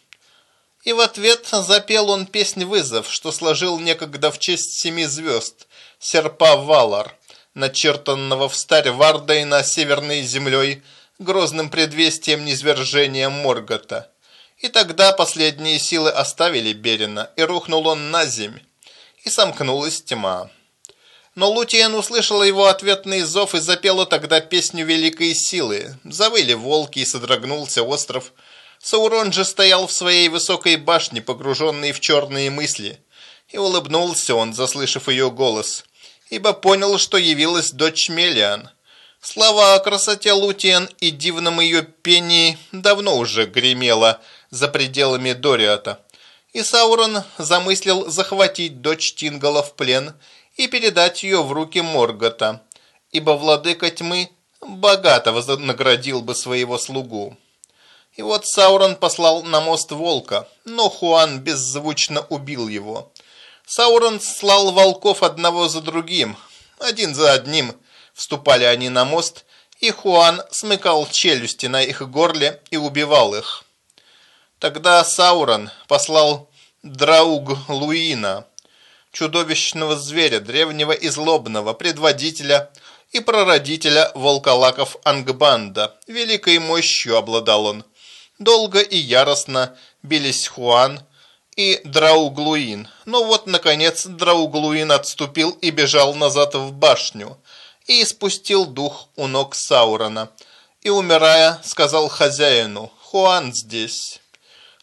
И в ответ запел он песнь-вызов, что сложил некогда в честь семи звезд, серпа Валар, начертанного в старь Вардой на северной землей, грозным предвестием низвержения Моргота. И тогда последние силы оставили Берина, и рухнул он на земь, и сомкнулась тьма. Но Лутиен услышала его ответный зов и запела тогда песню великой силы. Завыли волки, и содрогнулся остров. Саурон же стоял в своей высокой башне, погруженный в черные мысли. И улыбнулся он, заслышав ее голос, ибо понял, что явилась дочь Мелиан. Слова о красоте Лутиен и дивном ее пении давно уже гремело за пределами Дориата. И Саурон замыслил захватить дочь Тингала в плен и передать ее в руки Моргота, ибо владыка тьмы богато вознаградил бы своего слугу. И вот Саурон послал на мост волка, но Хуан беззвучно убил его. Саурон слал волков одного за другим, один за одним – Вступали они на мост, и Хуан смыкал челюсти на их горле и убивал их. Тогда Саурон послал Драуг Луина, чудовищного зверя, древнего и злобного, предводителя и прародителя волколаков Ангбанда. Великой мощью обладал он. Долго и яростно бились Хуан и Драуглуин. Но вот, наконец, Драуглуин отступил и бежал назад в башню – и испустил дух у ног Саурона. И, умирая, сказал хозяину, «Хуан здесь».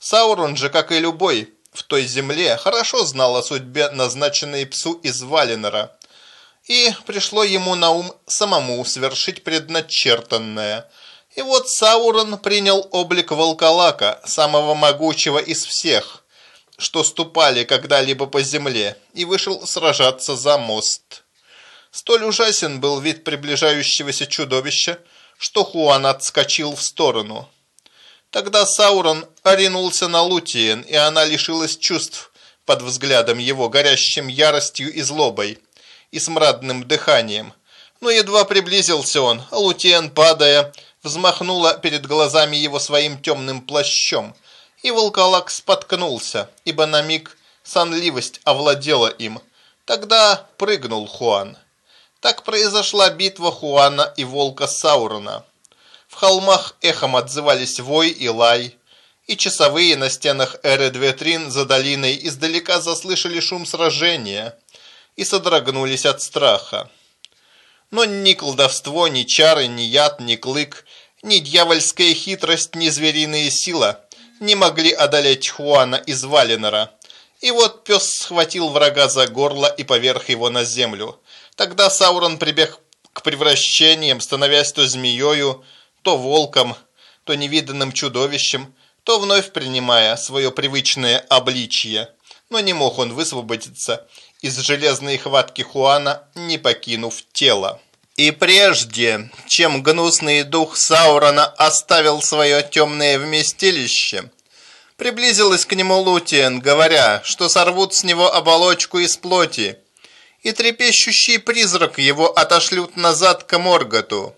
Саурон же, как и любой в той земле, хорошо знал о судьбе, назначенной псу из Валенора, и пришло ему на ум самому совершить предначертанное. И вот Саурон принял облик волколака, самого могучего из всех, что ступали когда-либо по земле, и вышел сражаться за мост. Столь ужасен был вид приближающегося чудовища, что Хуан отскочил в сторону. Тогда Саурон оринулся на Лутиен, и она лишилась чувств под взглядом его, горящим яростью и злобой, и смрадным дыханием. Но едва приблизился он, Лутиен, падая, взмахнула перед глазами его своим темным плащом, и волколак споткнулся, ибо на миг сонливость овладела им. Тогда прыгнул Хуан. Так произошла битва Хуана и волка Саурона. В холмах эхом отзывались вой и лай, и часовые на стенах Эредветрин за долиной издалека заслышали шум сражения и содрогнулись от страха. Но ни колдовство, ни чары, ни яд, ни клык, ни дьявольская хитрость, ни звериная сила не могли одолеть Хуана из Валенора. И вот пес схватил врага за горло и поверх его на землю. Тогда Саурон прибег к превращениям, становясь то змеёю, то волком, то невиданным чудовищем, то вновь принимая свое привычное обличье. Но не мог он высвободиться из железной хватки Хуана, не покинув тело. И прежде, чем гнусный дух Саурона оставил свое темное вместилище, приблизилась к нему Лутиен, говоря, что сорвут с него оболочку из плоти, и трепещущий призрак его отошлют назад к Морготу.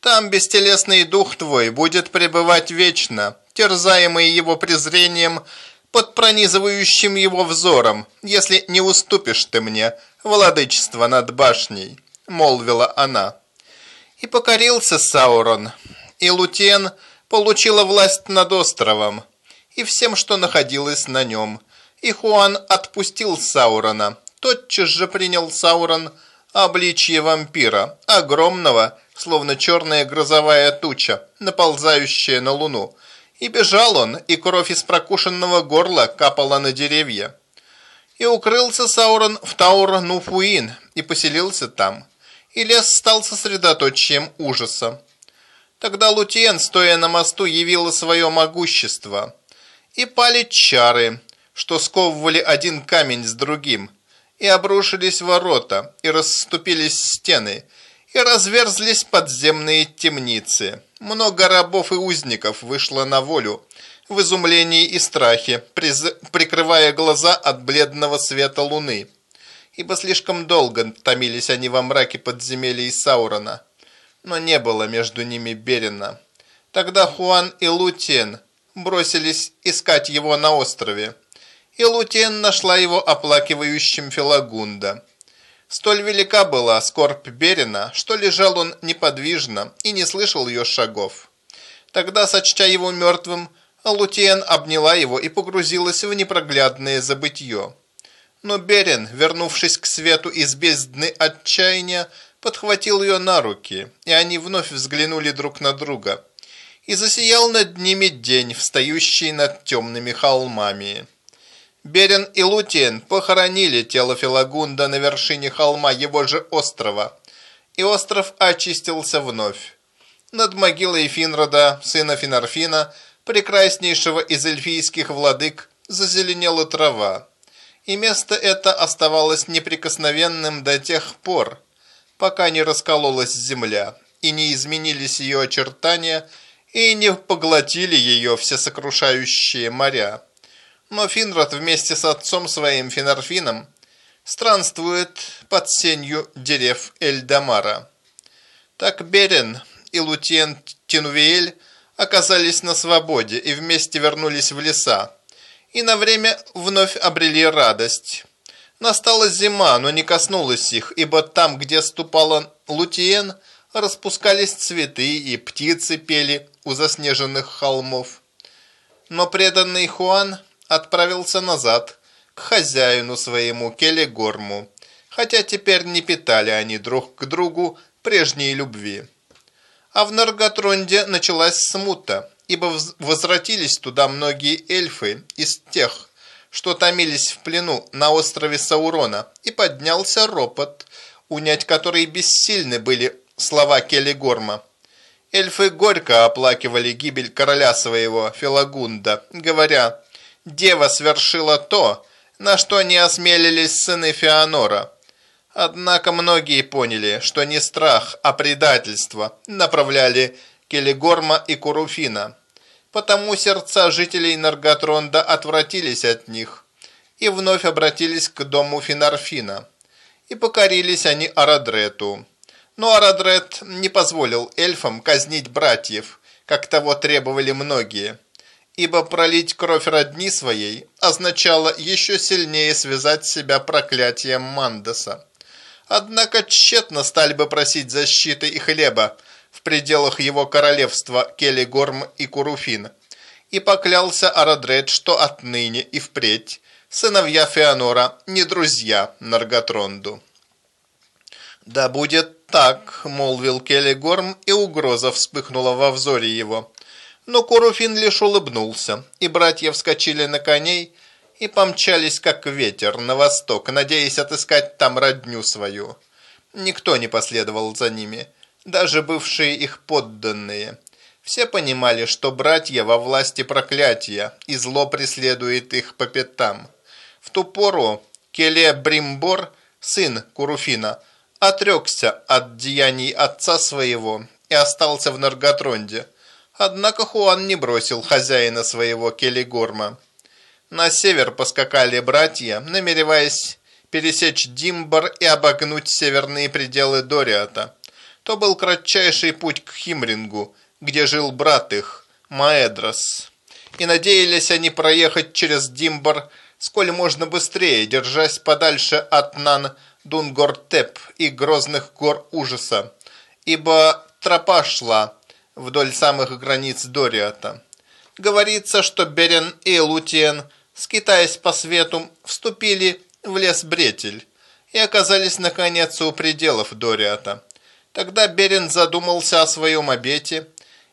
Там бестелесный дух твой будет пребывать вечно, терзаемый его презрением, под пронизывающим его взором, если не уступишь ты мне владычество над башней», — молвила она. И покорился Саурон, и Лутен получила власть над островом и всем, что находилось на нем, и Хуан отпустил Саурона, тотчас же принял Саурон обличье вампира, огромного, словно черная грозовая туча, наползающая на луну. И бежал он, и кровь из прокушенного горла капала на деревья. И укрылся Саурон в Таур-Нуфуин и поселился там. И лес стал сосредоточием ужаса. Тогда Лутиен, стоя на мосту, явила свое могущество. И пали чары, что сковывали один камень с другим – и обрушились ворота, и расступились стены, и разверзлись подземные темницы. Много рабов и узников вышло на волю, в изумлении и страхе, прикрывая глаза от бледного света луны. Ибо слишком долго томились они во мраке подземелья Саурона, но не было между ними Берина. Тогда Хуан и Лутен бросились искать его на острове и Лутен нашла его оплакивающим Филагунда. Столь велика была скорбь Берина, что лежал он неподвижно и не слышал ее шагов. Тогда, сочтя его мертвым, Лутиен обняла его и погрузилась в непроглядное забытье. Но Берин, вернувшись к свету из бездны отчаяния, подхватил ее на руки, и они вновь взглянули друг на друга. И засиял над ними день, встающий над темными холмами. Берен и Лутиен похоронили тело Филагунда на вершине холма его же острова, и остров очистился вновь. Над могилой Финрода, сына Финарфина, прекраснейшего из эльфийских владык, зазеленела трава, и место это оставалось неприкосновенным до тех пор, пока не раскололась земля, и не изменились ее очертания, и не поглотили ее всесокрушающие моря но Финрод вместе с отцом своим Финарфином странствует под сенью дерев Эльдамара. Так Берен и Лутиен Тинувиэль оказались на свободе и вместе вернулись в леса, и на время вновь обрели радость. Настала зима, но не коснулась их, ибо там, где ступала Лутиен, распускались цветы и птицы пели у заснеженных холмов. Но преданный Хуан отправился назад, к хозяину своему Келегорму, хотя теперь не питали они друг к другу прежней любви. А в Нарготронде началась смута, ибо возвратились туда многие эльфы из тех, что томились в плену на острове Саурона, и поднялся ропот, унять который бессильны были слова Келлигорма. Эльфы горько оплакивали гибель короля своего, Филагунда, говоря, «Дева свершила то, на что не осмелились сыны Феонора». Однако многие поняли, что не страх, а предательство направляли Келигорма и Куруфина. Потому сердца жителей Нарготронда отвратились от них и вновь обратились к дому Финарфина. И покорились они Арадрету. Но Арадрет не позволил эльфам казнить братьев, как того требовали многие, ибо пролить кровь родни своей означало еще сильнее связать себя проклятием Мандаса. Однако тщетно стали бы просить защиты и хлеба в пределах его королевства Келигорм и Куруфин, и поклялся Арадрет, что отныне и впредь сыновья Феонора не друзья Нарготронду. «Да будет так», — молвил Келлигорм, и угроза вспыхнула во взоре его. Но Куруфин лишь улыбнулся, и братья вскочили на коней и помчались, как ветер, на восток, надеясь отыскать там родню свою. Никто не последовал за ними, даже бывшие их подданные. Все понимали, что братья во власти проклятия, и зло преследует их по пятам. В ту пору Келе Бримбор, сын Куруфина, отрекся от деяний отца своего и остался в Нарготронде. Однако Хуан не бросил хозяина своего Келигорма. На север поскакали братья, намереваясь пересечь Димбар и обогнуть северные пределы Дориата. То был кратчайший путь к Химрингу, где жил брат их, Маэдрос. И надеялись они проехать через Димбар сколь можно быстрее, держась подальше от Нан Дунгортеп и грозных гор ужаса, ибо тропа шла вдоль самых границ Дориата. Говорится, что Берен и Лутиен, скитаясь по свету, вступили в лес Бретель и оказались наконец у пределов Дориата. Тогда Берен задумался о своем обете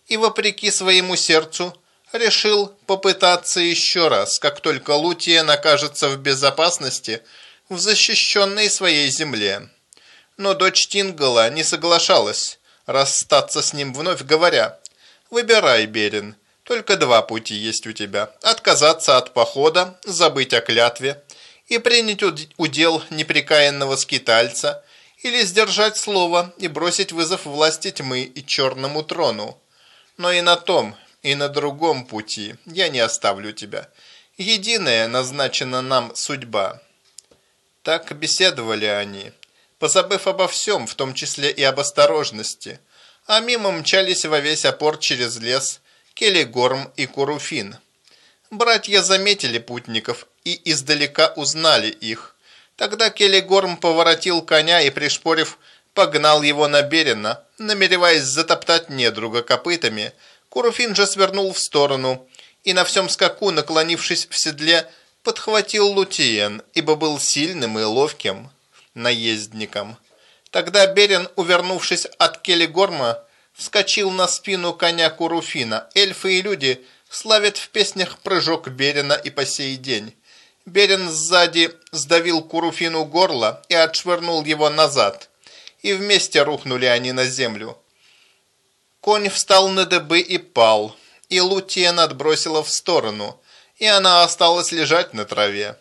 и, вопреки своему сердцу, решил попытаться еще раз, как только Лутиен окажется в безопасности – в защищенной своей земле. Но дочь Тингала не соглашалась расстаться с ним вновь, говоря, «Выбирай, Берин, только два пути есть у тебя. Отказаться от похода, забыть о клятве и принять удел непрекаянного скитальца, или сдержать слово и бросить вызов власти тьмы и черному трону. Но и на том, и на другом пути я не оставлю тебя. Единая назначена нам судьба. Так беседовали они, позабыв обо всем, в том числе и об осторожности, а мимо мчались во весь опор через лес Келигорм и Куруфин. Братья заметили путников и издалека узнали их. Тогда Келигорм поворотил коня и, пришпорив, погнал его на Берина, намереваясь затоптать недруга копытами. Куруфин же свернул в сторону и на всем скаку, наклонившись в седле, подхватил Лутиен, ибо был сильным и ловким наездником. Тогда Берен, увернувшись от Келигорма, вскочил на спину коня Куруфина. Эльфы и люди славят в песнях прыжок Берена и по сей день. Берен сзади сдавил Куруфину горло и отшвырнул его назад. И вместе рухнули они на землю. Конь встал на дыбы и пал, и Лутиен отбросила в сторону – и она осталась лежать на траве.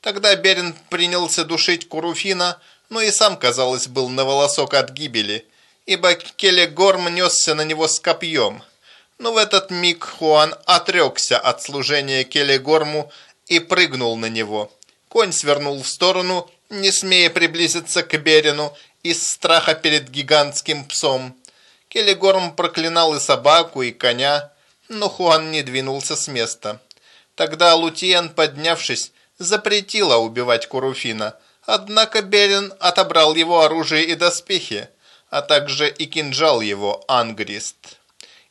Тогда Берин принялся душить Куруфина, но и сам, казалось, был на волосок от гибели, ибо Келегорм несся на него с копьем. Но в этот миг Хуан отрекся от служения Келегорму и прыгнул на него. Конь свернул в сторону, не смея приблизиться к Берину из страха перед гигантским псом. Келегорм проклинал и собаку, и коня, но Хуан не двинулся с места. Тогда Лутиен, поднявшись, запретила убивать Куруфина, однако Берин отобрал его оружие и доспехи, а также и кинжал его, Ангрист.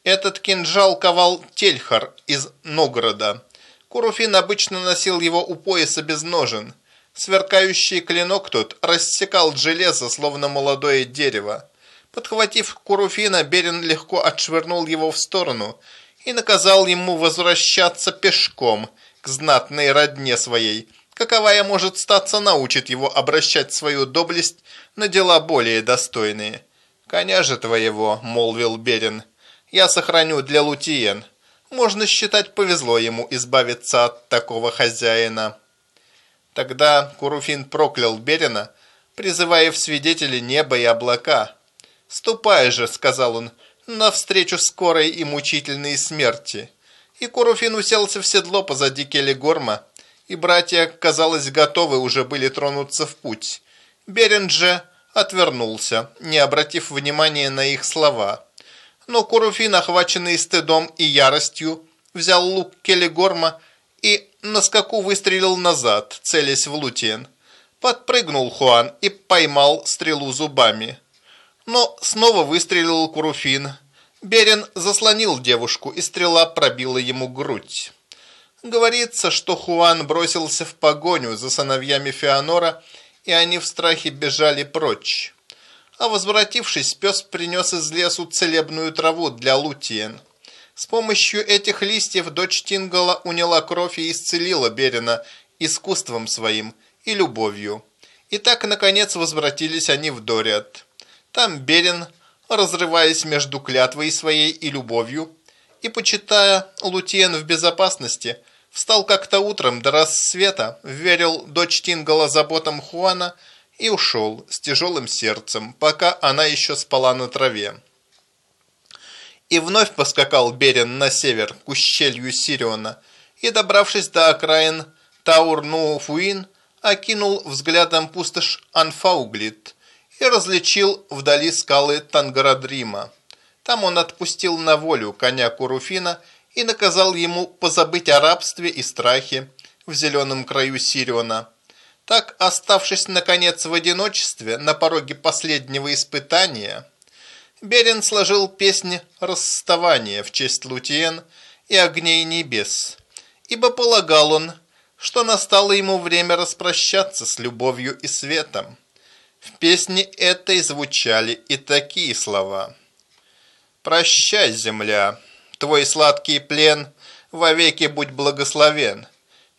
Этот кинжал ковал Тельхар из Ногорода. Куруфин обычно носил его у пояса без ножен. Сверкающий клинок тот рассекал железо, словно молодое дерево. Подхватив Куруфина, Берин легко отшвырнул его в сторону и наказал ему возвращаться пешком к знатной родне своей, каковая, может статься, научит его обращать свою доблесть на дела более достойные. «Коня же твоего», — молвил Берин, — «я сохраню для Лутиен. Можно считать, повезло ему избавиться от такого хозяина». Тогда Куруфин проклял Берина, призывая в свидетели небо и облака. «Ступай же», — сказал он, — «навстречу скорой и мучительной смерти». И Куруфин уселся в седло позади Келегорма, и братья, казалось, готовы уже были тронуться в путь. Берин же отвернулся, не обратив внимания на их слова. Но Куруфин, охваченный стыдом и яростью, взял лук Келегорма и на скаку выстрелил назад, целясь в Лутиен. Подпрыгнул Хуан и поймал стрелу зубами. Но снова выстрелил Куруфин. Берен заслонил девушку, и стрела пробила ему грудь. Говорится, что Хуан бросился в погоню за сыновьями Феонора, и они в страхе бежали прочь. А возвратившись, пес принес из лесу целебную траву для Лутиен. С помощью этих листьев дочь Тингала уняла кровь и исцелила Берина искусством своим и любовью. И так, наконец, возвратились они в Дориат. Там Берин, разрываясь между клятвой своей и любовью, и, почитая Лутиен в безопасности, встал как-то утром до рассвета, верил дочь Тингала заботам Хуана и ушел с тяжелым сердцем, пока она еще спала на траве. И вновь поскакал Берин на север, к ущелью Сириона, и, добравшись до окраин Таур-Ну-Фуин, окинул взглядом пустошь Анфауглит и различил вдали скалы Тангарадрима. Там он отпустил на волю коня Куруфина и наказал ему позабыть о рабстве и страхе в зеленом краю Сириона. Так, оставшись, наконец, в одиночестве на пороге последнего испытания – Берин сложил песнь расставания в честь Лутиен и огней небес, ибо полагал он, что настало ему время распрощаться с любовью и светом. В песне этой звучали и такие слова. «Прощай, земля, твой сладкий плен, вовеки будь благословен,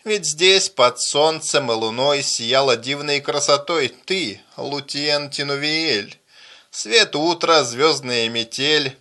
ведь здесь под солнцем и луной сияла дивной красотой ты, Лутиен Тинувиэль». Свет утра, звездная метель,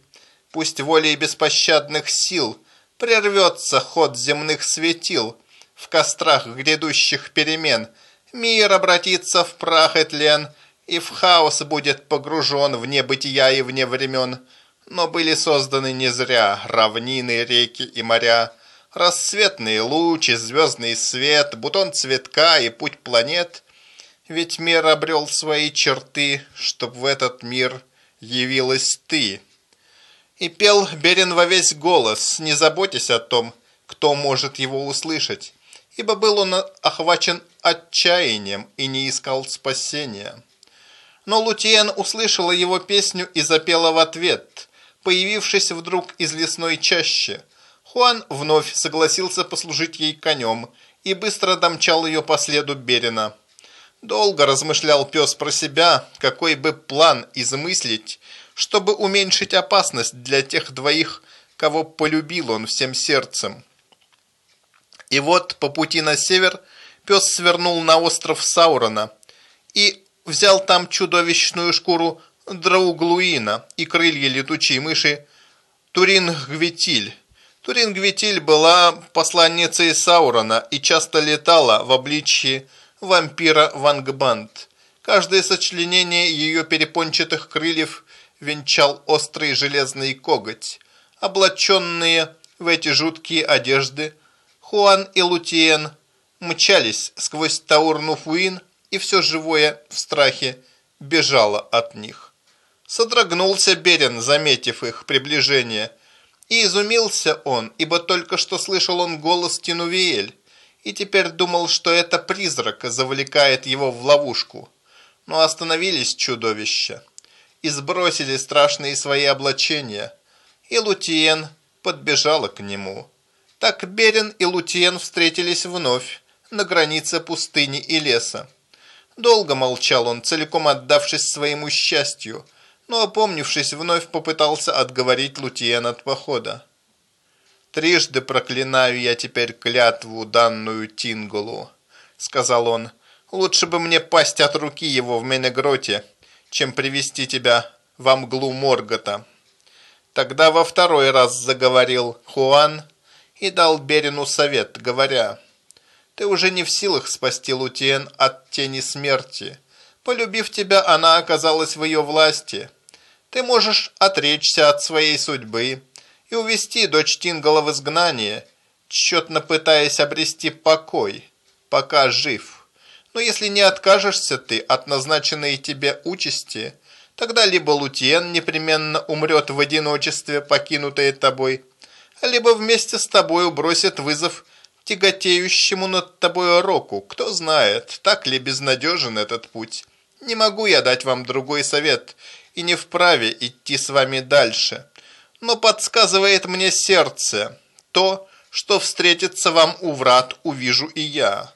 Пусть волей беспощадных сил Прервется ход земных светил В кострах грядущих перемен. Мир обратится в прах и тлен, И в хаос будет погружен В небытия и вне времен. Но были созданы не зря Равнины, реки и моря, Рассветные лучи, звездный свет, Бутон цветка и путь планет — ведь мир обрел свои черты, чтоб в этот мир явилась ты. И пел Берин во весь голос, не заботясь о том, кто может его услышать, ибо был он охвачен отчаянием и не искал спасения. Но Лутиен услышала его песню и запела в ответ, появившись вдруг из лесной чащи. Хуан вновь согласился послужить ей конем и быстро домчал ее по следу Берина. Долго размышлял пес про себя, какой бы план измыслить, чтобы уменьшить опасность для тех двоих, кого полюбил он всем сердцем. И вот по пути на север пес свернул на остров Саурона и взял там чудовищную шкуру Драуглуина и крылья летучей мыши Турингвитиль. Турингвитиль была посланницей Саурона и часто летала в обличье вампира Вангбанд. Каждое сочленение ее перепончатых крыльев венчал острый железный коготь. Облаченные в эти жуткие одежды, Хуан и Лутиен мчались сквозь Таурнуфуин, и все живое в страхе бежало от них. Содрогнулся Берен, заметив их приближение, и изумился он, ибо только что слышал он голос Тинувиэль и теперь думал, что это призрак завлекает его в ловушку. Но остановились чудовища и сбросили страшные свои облачения, и Лутиен подбежала к нему. Так Берен и Лутиен встретились вновь на границе пустыни и леса. Долго молчал он, целиком отдавшись своему счастью, но, опомнившись, вновь попытался отговорить Лутиен от похода. «Трижды проклинаю я теперь клятву, данную Тинголу», — сказал он. «Лучше бы мне пасть от руки его в Менегроте, чем привести тебя во мглу Моргота». Тогда во второй раз заговорил Хуан и дал Берину совет, говоря, «Ты уже не в силах спасти Лутиен от тени смерти. Полюбив тебя, она оказалась в ее власти. Ты можешь отречься от своей судьбы и увести дочь Тингала в изгнание, тщетно пытаясь обрести покой, пока жив. Но если не откажешься ты от назначенной тебе участи, Тогда либо Лутиен непременно умрет в одиночестве, покинутой тобой, либо вместе с тобой бросит вызов тяготеющему над тобой року. Кто знает, так ли безнадежен этот путь. Не могу я дать вам другой совет и не вправе идти с вами дальше. Но подсказывает мне сердце то, что встретится вам у врат, увижу и я.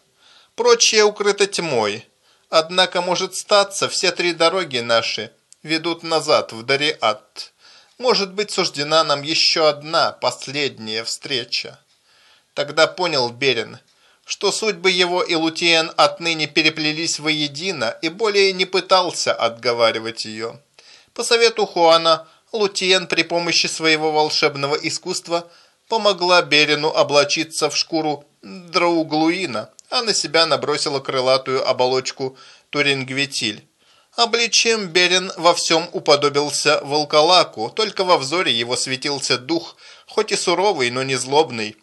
Прочее укрыто тьмой. Однако может статься все три дороги наши – ведут назад в Дариат. Может быть, суждена нам еще одна, последняя встреча. Тогда понял Берин, что судьбы его и Лутиен отныне переплелись воедино и более не пытался отговаривать ее. По совету Хуана, Лутиен при помощи своего волшебного искусства помогла Берину облачиться в шкуру Драуглуина, а на себя набросила крылатую оболочку Турингветиль. Обличием Берин во всем уподобился волколаку, только во взоре его светился дух, хоть и суровый, но не злобный.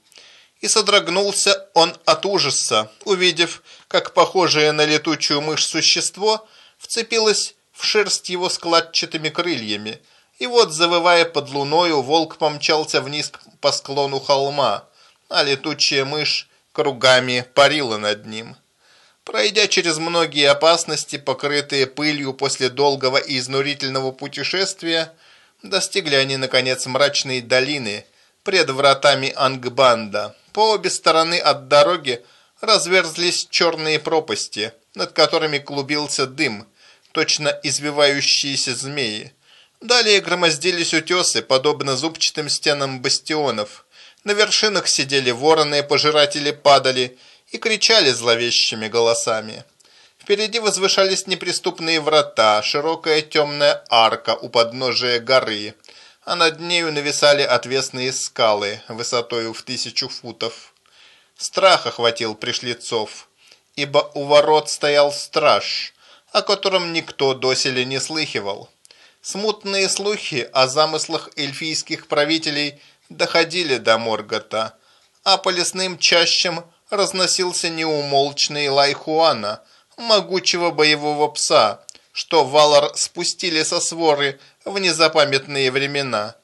И содрогнулся он от ужаса, увидев, как похожее на летучую мышь существо вцепилось в шерсть его складчатыми крыльями. И вот, завывая под луною, волк помчался вниз по склону холма, а летучая мышь кругами парила над ним. Пройдя через многие опасности, покрытые пылью после долгого и изнурительного путешествия, достигли они, наконец, мрачной долины пред вратами Ангбанда. По обе стороны от дороги разверзлись черные пропасти, над которыми клубился дым, точно извивающиеся змеи. Далее громоздились утесы, подобно зубчатым стенам бастионов. На вершинах сидели вороны, пожиратели падали – и кричали зловещими голосами. Впереди возвышались неприступные врата, широкая темная арка у подножия горы, а над нею нависали отвесные скалы высотою в тысячу футов. Страх охватил пришлицов, ибо у ворот стоял страж, о котором никто доселе не слыхивал. Смутные слухи о замыслах эльфийских правителей доходили до Моргота, а по лесным чащам – разносился неумолчный лай Хуана, могучего боевого пса, что Валар спустили со своры в незапамятные времена.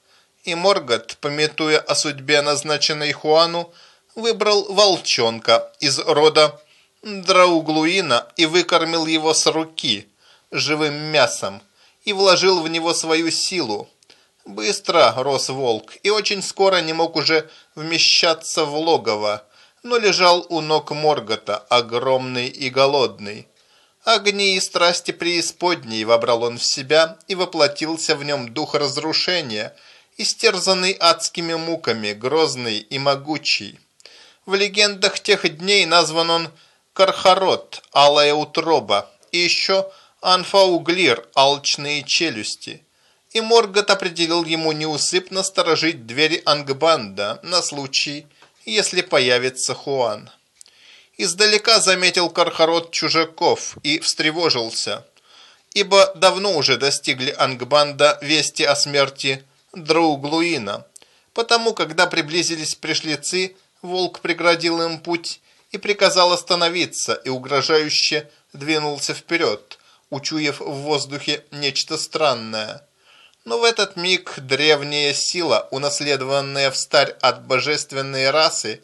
И Моргот, пометуя о судьбе, назначенной Хуану, выбрал волчонка из рода Драуглуина и выкормил его с руки живым мясом и вложил в него свою силу. Быстро рос волк и очень скоро не мог уже вмещаться в логово, но лежал у ног Моргота, огромный и голодный. Огни и страсти преисподней вобрал он в себя и воплотился в нем дух разрушения, истерзанный адскими муками, грозный и могучий. В легендах тех дней назван он Кархарот, алая утроба, и еще Анфауглир, алчные челюсти. И Моргот определил ему неусыпно сторожить двери Ангбанда на случай, если появится Хуан. Издалека заметил Кархарот чужаков и встревожился, ибо давно уже достигли Ангбанда вести о смерти Друглуина. Потому, когда приблизились пришлицы, волк преградил им путь и приказал остановиться, и угрожающе двинулся вперед, учуяв в воздухе нечто странное – но в этот миг древняя сила, унаследованная в старь от божественной расы,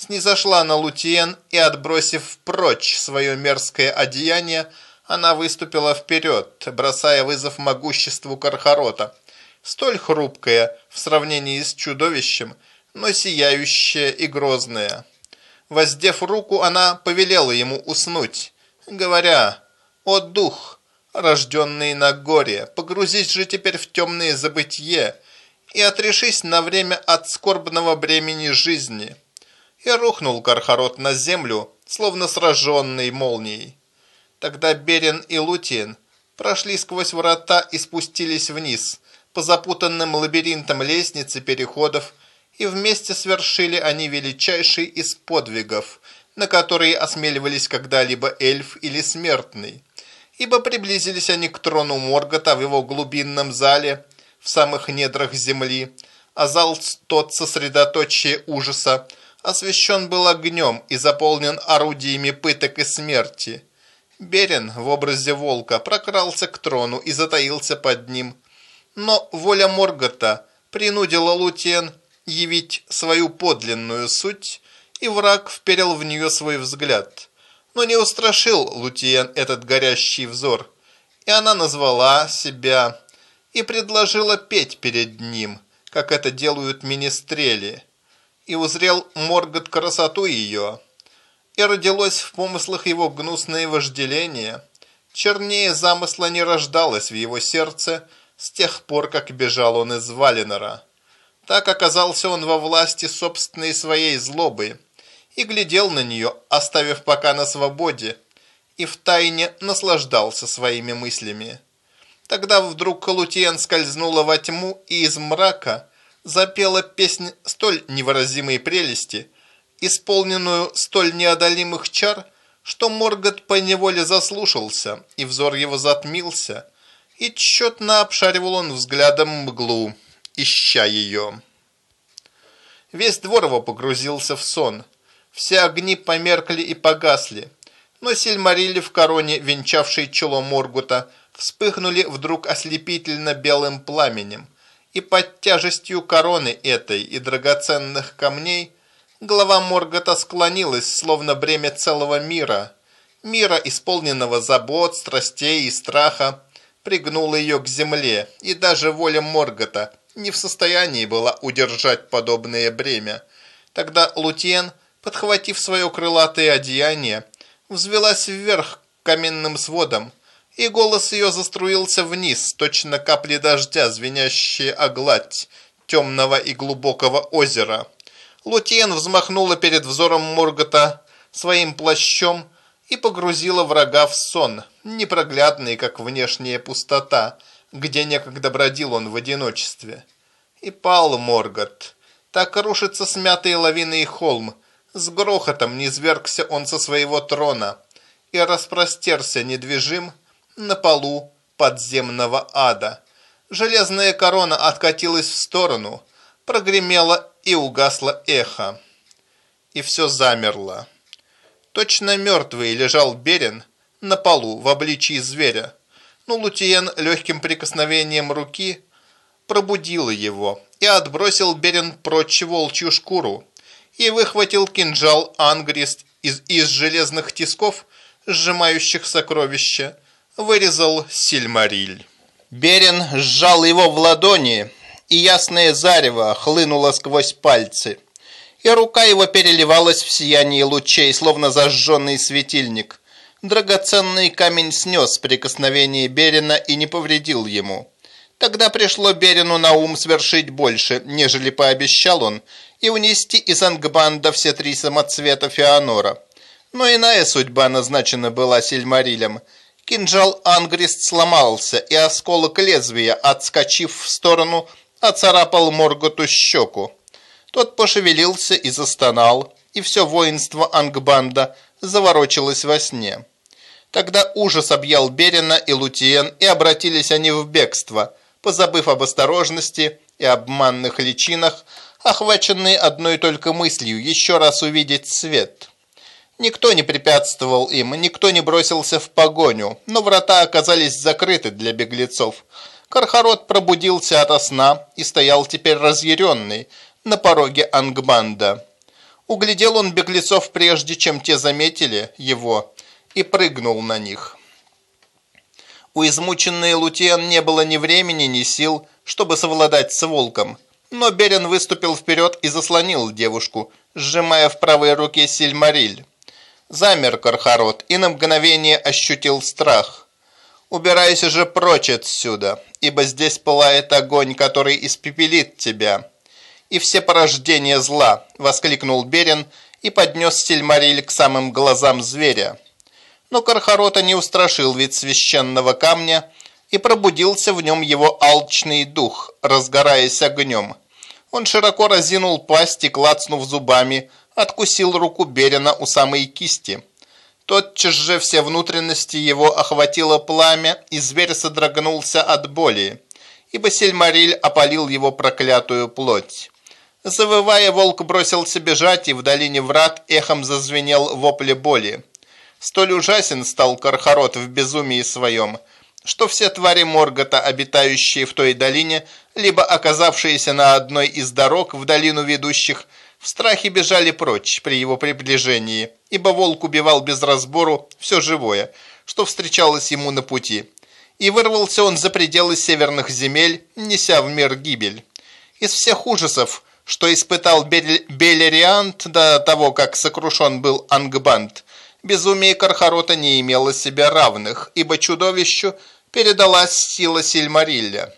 снизошла на Лутиен и, отбросив прочь свое мерзкое одеяние, она выступила вперед, бросая вызов могуществу Кархарота, столь хрупкая в сравнении с чудовищем, но сияющая и грозная. Воздев руку, она повелела ему уснуть, говоря «О, дух, рожденный на горе, погрузись же теперь в темное забытье и отрешись на время от скорбного бремени жизни». И рухнул Кархарот на землю, словно сраженный молнией. Тогда Берин и Лутин прошли сквозь врата и спустились вниз, по запутанным лабиринтам лестницы переходов, и вместе свершили они величайший из подвигов, на которые осмеливались когда-либо эльф или смертный. Ибо приблизились они к трону Моргота в его глубинном зале, в самых недрах земли, а зал тот сосредоточие ужаса, освещен был огнем и заполнен орудиями пыток и смерти. Берен в образе волка прокрался к трону и затаился под ним. Но воля Моргота принудила Лутен явить свою подлинную суть, и враг вперил в нее свой взгляд. Но не устрашил Лутиен этот горящий взор, и она назвала себя и предложила петь перед ним, как это делают министрели. И узрел Моргот красоту ее, и родилось в помыслах его гнусное вожделение. Чернее замысла не рождалось в его сердце с тех пор, как бежал он из Валенора. Так оказался он во власти собственной своей злобы и глядел на нее, оставив пока на свободе, и втайне наслаждался своими мыслями. Тогда вдруг Калутиен скользнула во тьму и из мрака запела песнь столь невыразимой прелести, исполненную столь неодолимых чар, что Моргот поневоле заслушался, и взор его затмился, и тщетно обшаривал он взглядом мглу ища ее. Весь двор его погрузился в сон. Все огни померкли и погасли. Но сельмарили в короне, венчавшей чело Моргута, вспыхнули вдруг ослепительно белым пламенем. И под тяжестью короны этой и драгоценных камней голова Моргота склонилась, словно бремя целого мира. Мира, исполненного забот, страстей и страха, пригнула ее к земле, и даже воля Моргота не в состоянии была удержать подобное бремя. Тогда Лутьен, подхватив свое крылатое одеяние, взвелась вверх каменным сводом, и голос ее заструился вниз, точно капли дождя, звенящие о гладь темного и глубокого озера. Лутьен взмахнула перед взором Моргота своим плащом и погрузила врага в сон, непроглядный, как внешняя пустота, где некогда бродил он в одиночестве. И пал Моргот. Так рушится смятый лавиной холм. С грохотом низвергся он со своего трона и распростерся недвижим на полу подземного ада. Железная корона откатилась в сторону, прогремело и угасло эхо. И все замерло. Точно мертвый лежал Берен на полу в обличии зверя, но Лутиен легким прикосновением руки пробудил его и отбросил Берен прочь волчью шкуру и выхватил кинжал Ангрист из, из железных тисков, сжимающих сокровища, вырезал Сильмариль. Берен сжал его в ладони, и ясное зарево хлынуло сквозь пальцы, и рука его переливалась в сиянии лучей, словно зажженный светильник. Драгоценный камень снес прикосновение Берина и не повредил ему. Тогда пришло Берину на ум свершить больше, нежели пообещал он, и унести из Ангбанда все три самоцвета Феонора. Но иная судьба назначена была Сильмарилем. Кинжал Ангрист сломался, и осколок лезвия, отскочив в сторону, оцарапал Морготу щеку. Тот пошевелился и застонал, и все воинство Ангбанда заворочилось во сне. Тогда ужас объял Берина и Лутиен, и обратились они в бегство, позабыв об осторожности и обманных личинах, охваченные одной только мыслью еще раз увидеть свет. Никто не препятствовал им, никто не бросился в погоню, но врата оказались закрыты для беглецов. Кархарот пробудился ото сна и стоял теперь разъяренный на пороге Ангбанда. Углядел он беглецов прежде, чем те заметили его, и прыгнул на них. У измученной Лутиан не было ни времени, ни сил, чтобы совладать с волком, но Берен выступил вперед и заслонил девушку, сжимая в правой руке сильмариль. Замер Кархарот и на мгновение ощутил страх. Убирайся же прочь отсюда, ибо здесь пылает огонь, который испепелит тебя. И все порождения зла, воскликнул Берин и поднес Сильмариль к самым глазам зверя. Но Кархарота не устрашил вид священного камня, и пробудился в нем его алчный дух, разгораясь огнем. Он широко разинул пасть и, клацнув зубами, откусил руку Берина у самой кисти. Тотчас же все внутренности его охватило пламя, и зверь содрогнулся от боли, ибо Сельмариль опалил его проклятую плоть. Завывая, волк бросился бежать, и в долине врат эхом зазвенел вопле боли. Столь ужасен стал Кархарот в безумии своем, что все твари Моргота, обитающие в той долине, либо оказавшиеся на одной из дорог в долину ведущих, в страхе бежали прочь при его приближении, ибо волк убивал без разбору все живое, что встречалось ему на пути. И вырвался он за пределы северных земель, неся в мир гибель. Из всех ужасов, что испытал Белериант до того, как сокрушен был Ангбанд, безумие Кархарота не имело себе равных, ибо чудовищу передалась сила Сильмарилля.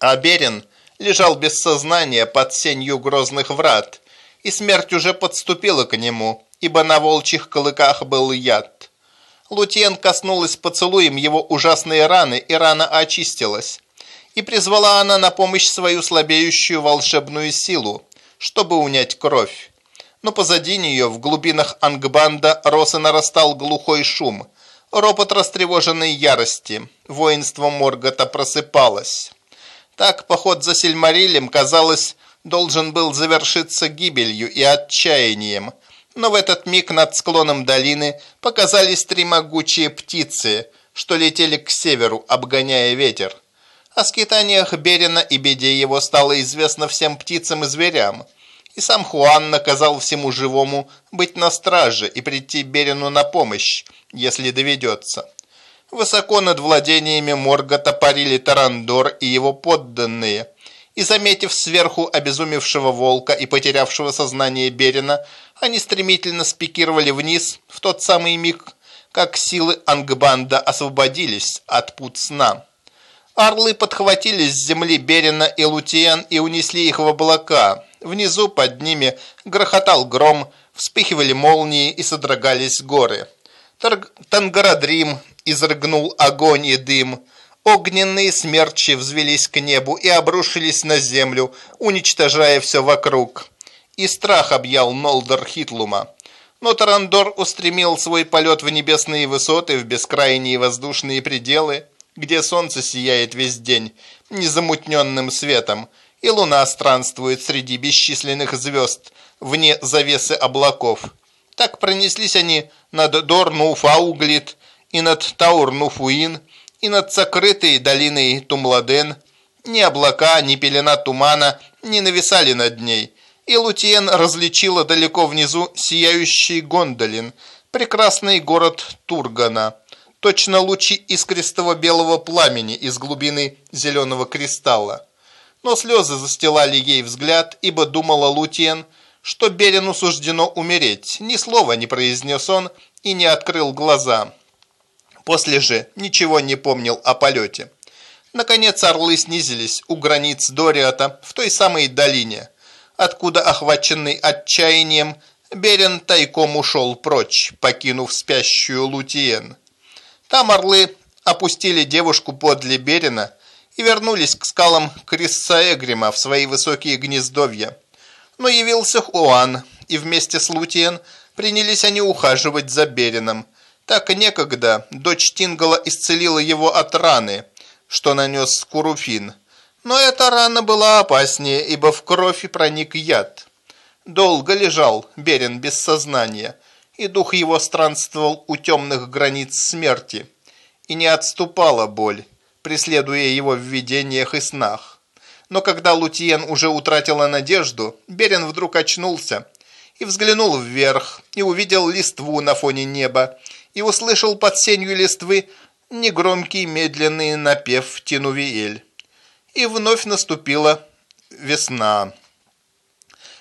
А Берин – лежал без сознания под сенью грозных врат, и смерть уже подступила к нему, ибо на волчьих клыках был яд. Лутьен коснулась поцелуем его ужасные раны, и рана очистилась. И призвала она на помощь свою слабеющую волшебную силу, чтобы унять кровь. Но позади нее, в глубинах Ангбанда, рос и нарастал глухой шум. Ропот растревоженной ярости. Воинство Моргота просыпалось. Так поход за Сильмарилем, казалось, должен был завершиться гибелью и отчаянием. Но в этот миг над склоном долины показались три могучие птицы, что летели к северу, обгоняя ветер. О скитаниях Берина и беде его стало известно всем птицам и зверям. И сам Хуан наказал всему живому быть на страже и прийти Берину на помощь, если доведется. Высоко над владениями Моргота парили Тарандор и его подданные. И, заметив сверху обезумевшего волка и потерявшего сознание Берина, они стремительно спикировали вниз в тот самый миг, как силы Ангбанда освободились от пут сна. Орлы подхватили с земли Берина и Лутиен и унесли их в облака. Внизу под ними грохотал гром, вспыхивали молнии и содрогались горы. Тангарадрим изрыгнул огонь и дым. Огненные смерчи взвелись к небу и обрушились на землю, уничтожая все вокруг. И страх объял Нолдор Хитлума. Но Тарандор устремил свой полет в небесные высоты, в бескрайние воздушные пределы, где солнце сияет весь день незамутненным светом, и луна странствует среди бесчисленных звезд вне завесы облаков. Так пронеслись они над Дорнуфауглит, и над Таур-Нуфуин, и над сокрытой долиной Тумладен. Ни облака, ни пелена тумана не нависали над ней, и Лутиен различила далеко внизу сияющий Гондолин, прекрасный город Тургана, точно лучи искристого белого пламени из глубины зеленого кристалла. Но слезы застилали ей взгляд, ибо думала Лутиен, что Берину суждено умереть. Ни слова не произнес он и не открыл глаза. После же ничего не помнил о полете. Наконец орлы снизились у границ Дориата в той самой долине, откуда, охваченный отчаянием, Берен тайком ушел прочь, покинув спящую Лутиен. Там орлы опустили девушку подле Берена и вернулись к скалам Криссаэгрима в свои высокие гнездовья. Но явился Хуан, и вместе с Лутиен принялись они ухаживать за Береном, так некогда дочь Тингала исцелила его от раны, что нанес Куруфин. Но эта рана была опаснее, ибо в кровь проник яд. Долго лежал Берен без сознания, и дух его странствовал у темных границ смерти. И не отступала боль, преследуя его в видениях и снах. Но когда Лутиен уже утратила надежду, Берен вдруг очнулся и взглянул вверх, и увидел листву на фоне неба, и услышал под сенью листвы негромкий медленный напев Тинувиэль. И вновь наступила весна.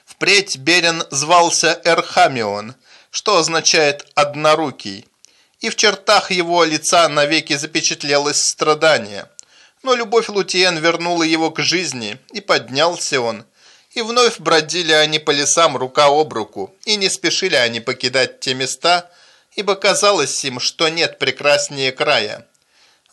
Впредь Берен звался Эрхамион, что означает «однорукий», и в чертах его лица навеки запечатлелось страдание. Но любовь Лутиен вернула его к жизни, и поднялся он. И вновь бродили они по лесам рука об руку, и не спешили они покидать те места, ибо казалось им, что нет прекраснее края.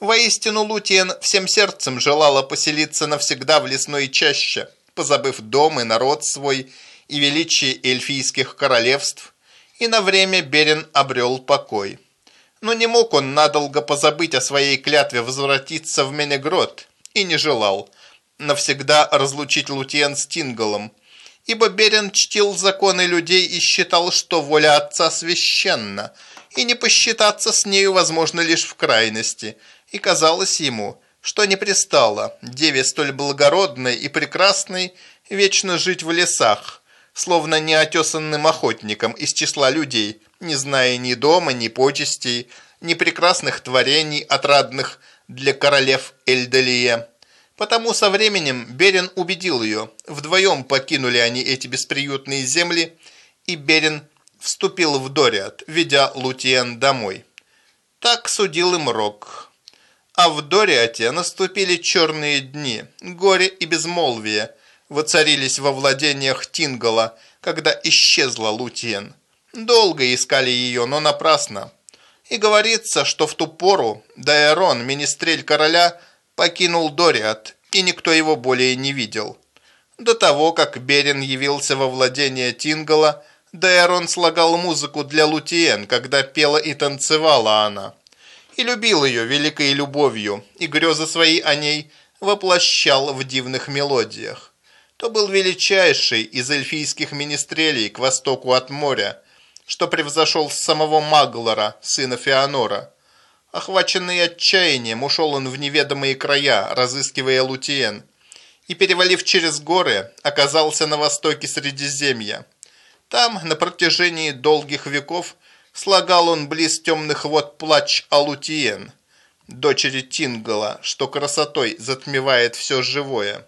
Воистину Лутиен всем сердцем желала поселиться навсегда в лесной чаще, позабыв дом и народ свой и величие эльфийских королевств, и на время Берен обрел покой. Но не мог он надолго позабыть о своей клятве возвратиться в Менегрод, и не желал навсегда разлучить Лутиен с Тинголом, ибо Берен чтил законы людей и считал, что воля отца священна, и не посчитаться с нею возможно лишь в крайности – и казалось ему, что не пристало. Деве столь благородной и прекрасной вечно жить в лесах, словно неотесанным охотником из числа людей, не зная ни дома, ни почестей, ни прекрасных творений, отрадных для королев Эльдалия. Потому со временем Берин убедил ее, вдвоем покинули они эти бесприютные земли, и Берин вступил в Дориат, ведя Лутиен домой. Так судил им Рок. А в Дориате наступили черные дни, горе и безмолвие воцарились во владениях Тингала, когда исчезла Лутиен. Долго искали ее, но напрасно. И говорится, что в ту пору Дайрон, министрель короля, покинул Дориат, и никто его более не видел. До того, как Берин явился во владение Тингала, Дайрон слагал музыку для Лутиен, когда пела и танцевала она и любил ее великой любовью, и грезы свои о ней воплощал в дивных мелодиях. То был величайший из эльфийских министрелей к востоку от моря, что превзошел самого Маглора, сына Феонора. Охваченный отчаянием, ушел он в неведомые края, разыскивая Лутиен, и, перевалив через горы, оказался на востоке Средиземья. Там, на протяжении долгих веков, Слагал он близ темных вод плач Алутиен, дочери Тингала, что красотой затмевает все живое.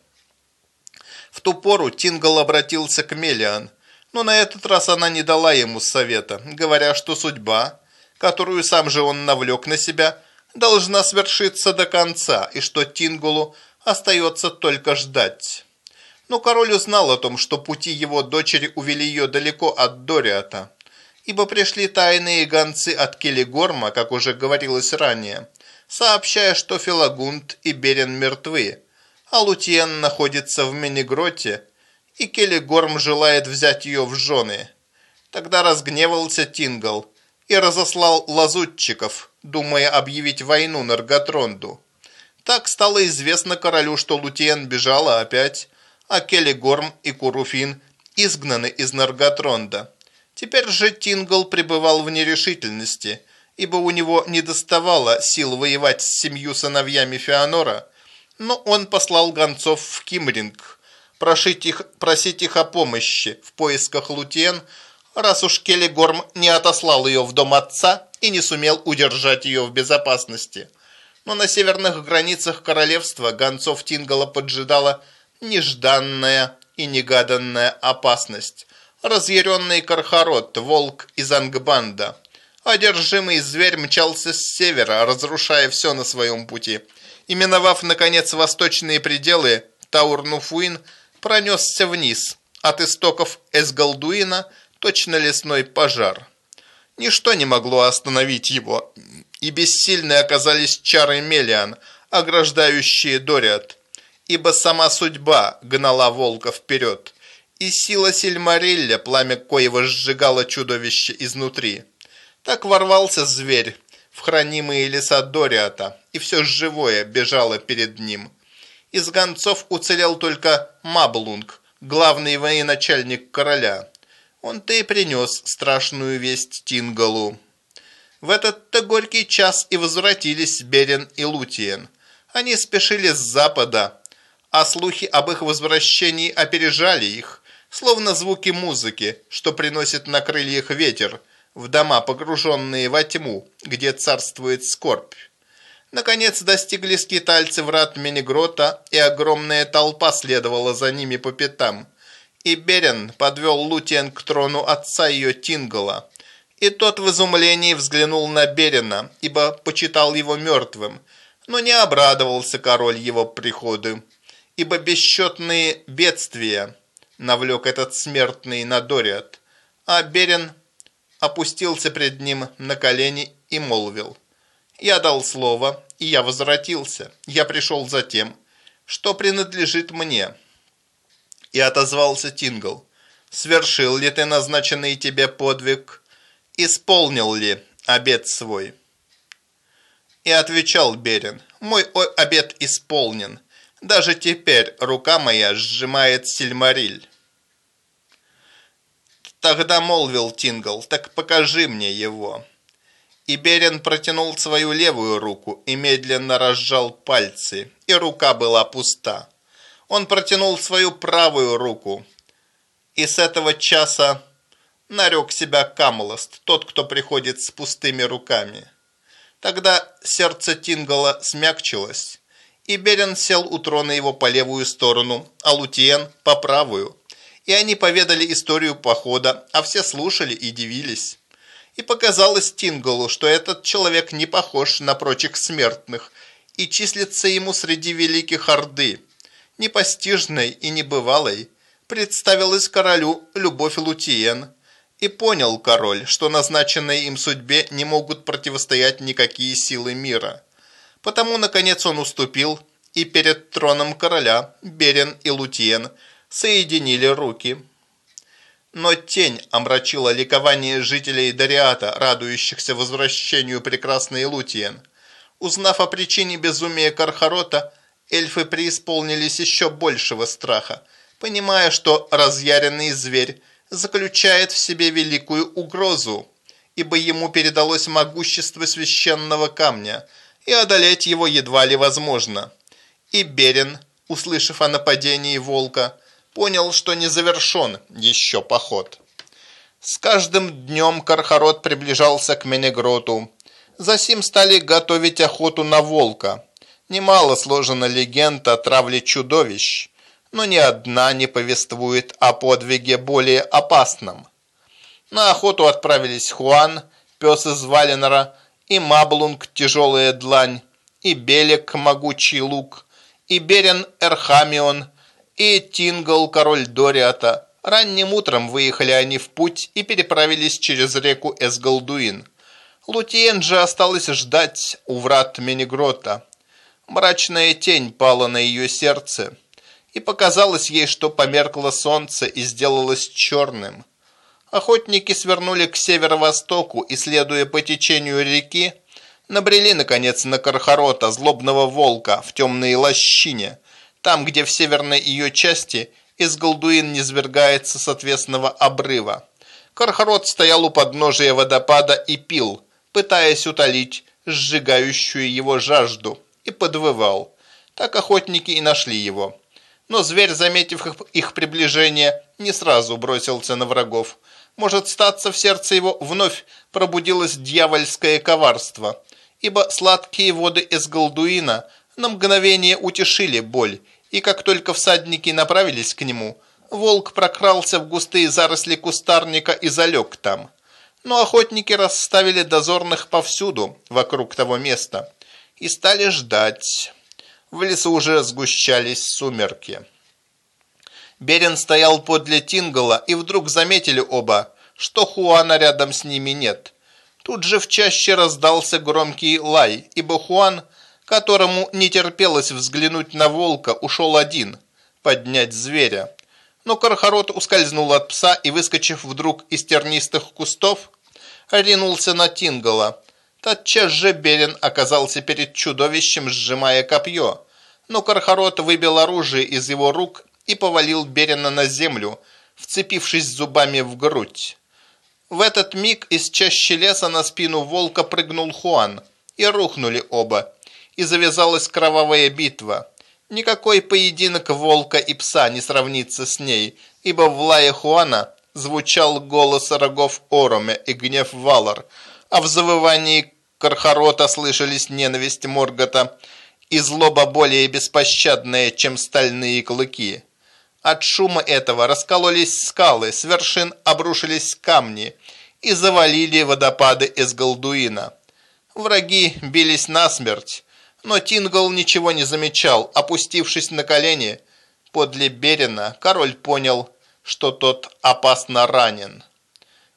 В ту пору Тингал обратился к Мелиан, но на этот раз она не дала ему совета, говоря, что судьба, которую сам же он навлек на себя, должна свершиться до конца, и что Тингалу остается только ждать. Но король узнал о том, что пути его дочери увели ее далеко от Дориата, ибо пришли тайные гонцы от Келигорма, как уже говорилось ранее, сообщая, что Филагунд и Берен мертвы, а Лутиен находится в Менегроте, и Келигорм желает взять ее в жены. Тогда разгневался Тингал и разослал лазутчиков, думая объявить войну Нарготронду. Так стало известно королю, что Лутиен бежала опять, а Келигорм и Куруфин изгнаны из Нарготронда. Теперь же Тингл пребывал в нерешительности, ибо у него не доставало сил воевать с семью сыновьями Феонора, но он послал гонцов в Кимринг, просить их, просить их о помощи в поисках Лутен, раз уж Келегорм не отослал ее в дом отца и не сумел удержать ее в безопасности. Но на северных границах королевства гонцов Тингала поджидала нежданная и негаданная опасность разъяренный Кархарот, волк из Ангбанда. Одержимый зверь мчался с севера, разрушая все на своем пути. Именовав, наконец, восточные пределы, Таурнуфуин пронесся вниз. От истоков Эсгалдуина точно лесной пожар. Ничто не могло остановить его, и бессильны оказались чары Мелиан, ограждающие Дориат, ибо сама судьба гнала волка вперед и сила Сильмарилля, пламя коего сжигало чудовище изнутри. Так ворвался зверь в хранимые леса Дориата, и все живое бежало перед ним. Из гонцов уцелел только Маблунг, главный военачальник короля. Он-то и принес страшную весть Тингалу. В этот-то горький час и возвратились Берен и Лутиен. Они спешили с запада, а слухи об их возвращении опережали их, словно звуки музыки, что приносит на крыльях ветер, в дома, погруженные во тьму, где царствует скорбь. Наконец достигли скитальцы врат Минигрота, и огромная толпа следовала за ними по пятам. И Берен подвел Лутиен к трону отца ее Тингала, И тот в изумлении взглянул на Берина, ибо почитал его мертвым, но не обрадовался король его приходу, ибо бесчетные бедствия навлек этот смертный на Дориат, а Берин опустился пред ним на колени и молвил, «Я дал слово, и я возвратился, я пришел за тем, что принадлежит мне». И отозвался Тингл, «Свершил ли ты назначенный тебе подвиг? Исполнил ли обет свой?» И отвечал Берин, «Мой обет исполнен, даже теперь рука моя сжимает сильмариль». Тогда молвил Тингл, так покажи мне его. И Берен протянул свою левую руку и медленно разжал пальцы, и рука была пуста. Он протянул свою правую руку, и с этого часа нарек себя Камлост, тот, кто приходит с пустыми руками. Тогда сердце Тингала смягчилось, и Берен сел у трона его по левую сторону, а Лутиен по правую – и они поведали историю похода, а все слушали и дивились. И показалось Тинголу, что этот человек не похож на прочих смертных и числится ему среди великих орды. Непостижной и небывалой представилась королю любовь Лутиен, и понял король, что назначенной им судьбе не могут противостоять никакие силы мира. Потому, наконец, он уступил, и перед троном короля Берен и Лутиен – соединили руки. Но тень омрачила ликование жителей Дариата, радующихся возвращению прекрасной Лутиен. Узнав о причине безумия Кархарота, эльфы преисполнились еще большего страха, понимая, что разъяренный зверь заключает в себе великую угрозу, ибо ему передалось могущество священного камня, и одолеть его едва ли возможно. И Берен, услышав о нападении волка, понял, что не завершен еще поход. С каждым днем Кархарот приближался к Менегроту. Засим стали готовить охоту на волка. Немало сложена легенд о травле чудовищ, но ни одна не повествует о подвиге более опасном. На охоту отправились Хуан, пес из Валенора, и Маблунг, тяжелая длань, и Белек, могучий лук, и Берен Эрхамион, и Тингл, король Дориата. Ранним утром выехали они в путь и переправились через реку Эсгалдуин. Лутиен же осталось ждать у врат Менегрота. Мрачная тень пала на ее сердце, и показалось ей, что померкло солнце и сделалось черным. Охотники свернули к северо-востоку и, следуя по течению реки, набрели, наконец, на Кархарота, злобного волка, в темной лощине – там, где в северной ее части Изголдуин низвергается с отвесного обрыва. Кархарот стоял у подножия водопада и пил, пытаясь утолить сжигающую его жажду, и подвывал. Так охотники и нашли его. Но зверь, заметив их приближение, не сразу бросился на врагов. Может статься в сердце его вновь пробудилось дьявольское коварство, ибо сладкие воды Эсгалдуина на мгновение утешили боль, и как только всадники направились к нему, волк прокрался в густые заросли кустарника и залег там. Но охотники расставили дозорных повсюду, вокруг того места, и стали ждать. В лесу уже сгущались сумерки. Берен стоял подле Тингала, и вдруг заметили оба, что Хуана рядом с ними нет. Тут же в чаще раздался громкий лай, ибо Хуан – которому не терпелось взглянуть на волка, ушел один, поднять зверя. Но Кархарот ускользнул от пса и, выскочив вдруг из тернистых кустов, ринулся на Тингала. Тотчас же Берин оказался перед чудовищем, сжимая копье. Но Кархарот выбил оружие из его рук и повалил Берина на землю, вцепившись зубами в грудь. В этот миг из чащи леса на спину волка прыгнул Хуан, и рухнули оба, и завязалась кровавая битва. Никакой поединок волка и пса не сравнится с ней, ибо в лае Хуана звучал голос рогов Ороме и гнев Валар, а в завывании Кархарота слышались ненависть Моргота и злоба более беспощадная, чем стальные клыки. От шума этого раскололись скалы, с вершин обрушились камни, и завалили водопады из Голдуина. Враги бились насмерть, но Тингл ничего не замечал. Опустившись на колени подле Берина, король понял, что тот опасно ранен.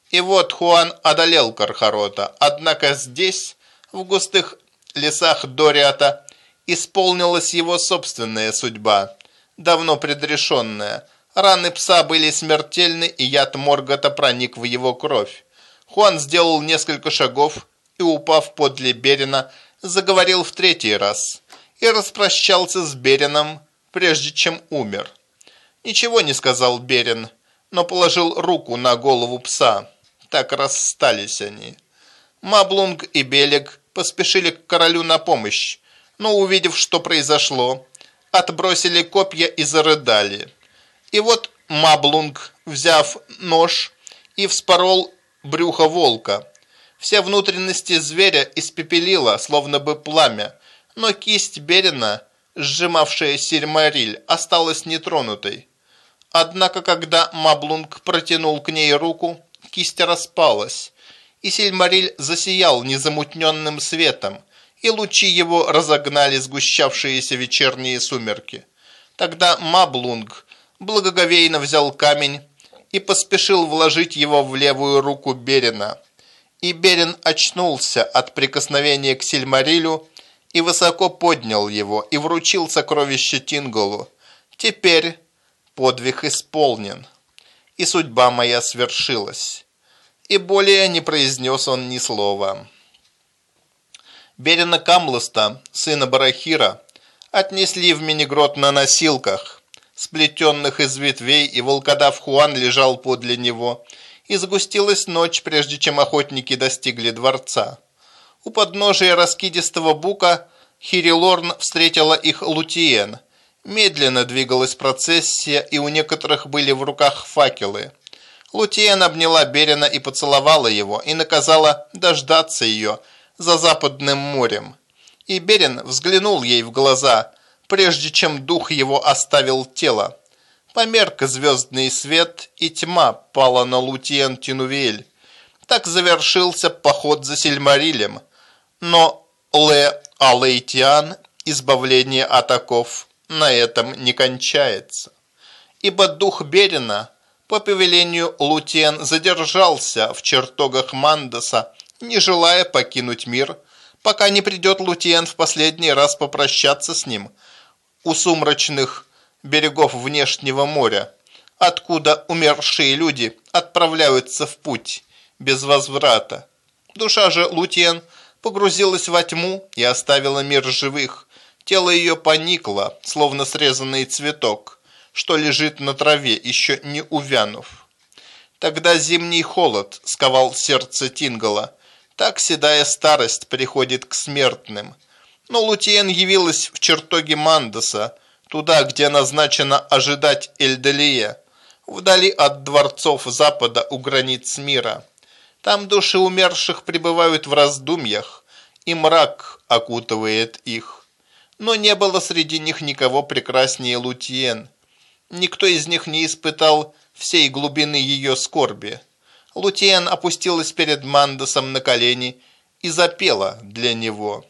И вот Хуан одолел Кархарота, однако здесь, в густых лесах Дориата, исполнилась его собственная судьба, давно предрешенная. Раны пса были смертельны, и яд Моргота проник в его кровь. Хуан сделал несколько шагов и, упав подле Берина, заговорил в третий раз и распрощался с Берином, прежде чем умер. Ничего не сказал Берин, но положил руку на голову пса. Так расстались они. Маблунг и Белег поспешили к королю на помощь, но, увидев, что произошло, отбросили копья и зарыдали. И вот Маблунг, взяв нож, и вспорол брюхо волка. Все внутренности зверя испепелило, словно бы пламя, но кисть Берина, сжимавшая Сильмариль, осталась нетронутой. Однако, когда Маблунг протянул к ней руку, кисть распалась, и Сильмариль засиял незамутненным светом, и лучи его разогнали сгущавшиеся вечерние сумерки. Тогда Маблунг благоговейно взял камень и поспешил вложить его в левую руку Берина. И Берин очнулся от прикосновения к Сильмарилю и высоко поднял его и вручил сокровище Тинголу. Теперь подвиг исполнен, и судьба моя свершилась. И более не произнес он ни слова. Берина Камлоста, сына Барахира, отнесли в Минигрот на носилках, сплетенных из ветвей, и волкодав Хуан лежал подле него, и сгустилась ночь, прежде чем охотники достигли дворца. У подножия раскидистого бука Хирилорн встретила их Лутиен. Медленно двигалась процессия, и у некоторых были в руках факелы. Лутиен обняла Берина и поцеловала его, и наказала дождаться ее за Западным морем. И Берин взглянул ей в глаза, прежде чем дух его оставил тело. Померк звездный свет, и тьма пала на Лутиен Тинувель. Так завершился поход за Сильмарилем. Но Ле Алейтиан, избавление от оков, на этом не кончается. Ибо дух Берина, по повелению Лутиен, задержался в чертогах Мандаса, не желая покинуть мир, пока не придет Лутиен в последний раз попрощаться с ним у сумрачных берегов внешнего моря, откуда умершие люди отправляются в путь без возврата. Душа же Лутиен погрузилась во тьму и оставила мир живых. Тело ее поникло, словно срезанный цветок, что лежит на траве, еще не увянув. Тогда зимний холод сковал сердце Тингала. Так седая старость приходит к смертным. Но Лутиен явилась в чертоге Мандаса, туда, где назначено ожидать Эльделия, вдали от дворцов Запада у границ мира. Там души умерших пребывают в раздумьях, и мрак окутывает их. Но не было среди них никого прекраснее Лутиен. Никто из них не испытал всей глубины ее скорби. Лутиен опустилась перед Мандосом на колени и запела для него.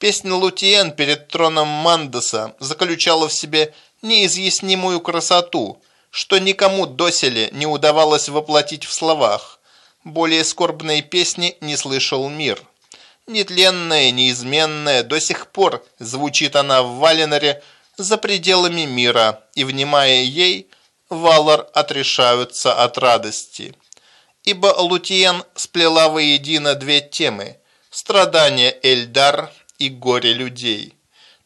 Песня Лутиен перед троном Мандоса заключала в себе неизъяснимую красоту, что никому доселе не удавалось воплотить в словах. Более скорбной песни не слышал мир. Нетленная, неизменная, до сих пор звучит она в Валеноре за пределами мира, и, внимая ей, Валар отрешаются от радости. Ибо Лутиен сплела воедино две темы – страдания Эльдар и горе людей.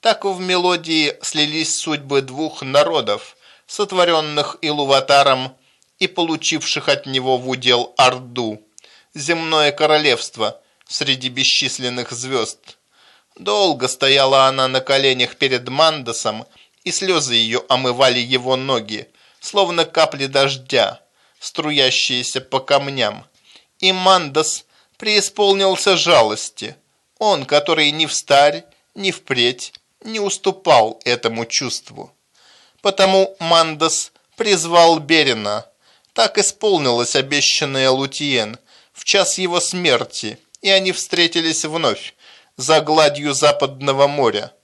Так в мелодии слились судьбы двух народов, сотворенных Илуватаром и получивших от него в удел Орду, земное королевство среди бесчисленных звезд. Долго стояла она на коленях перед Мандосом, и слезы ее омывали его ноги, словно капли дождя, струящиеся по камням. И Мандос преисполнился жалости – он, который ни в старь, ни впредь не уступал этому чувству. Потому Мандас призвал Берина. Так исполнилось обещанное Лутиен. в час его смерти, и они встретились вновь за гладью Западного моря.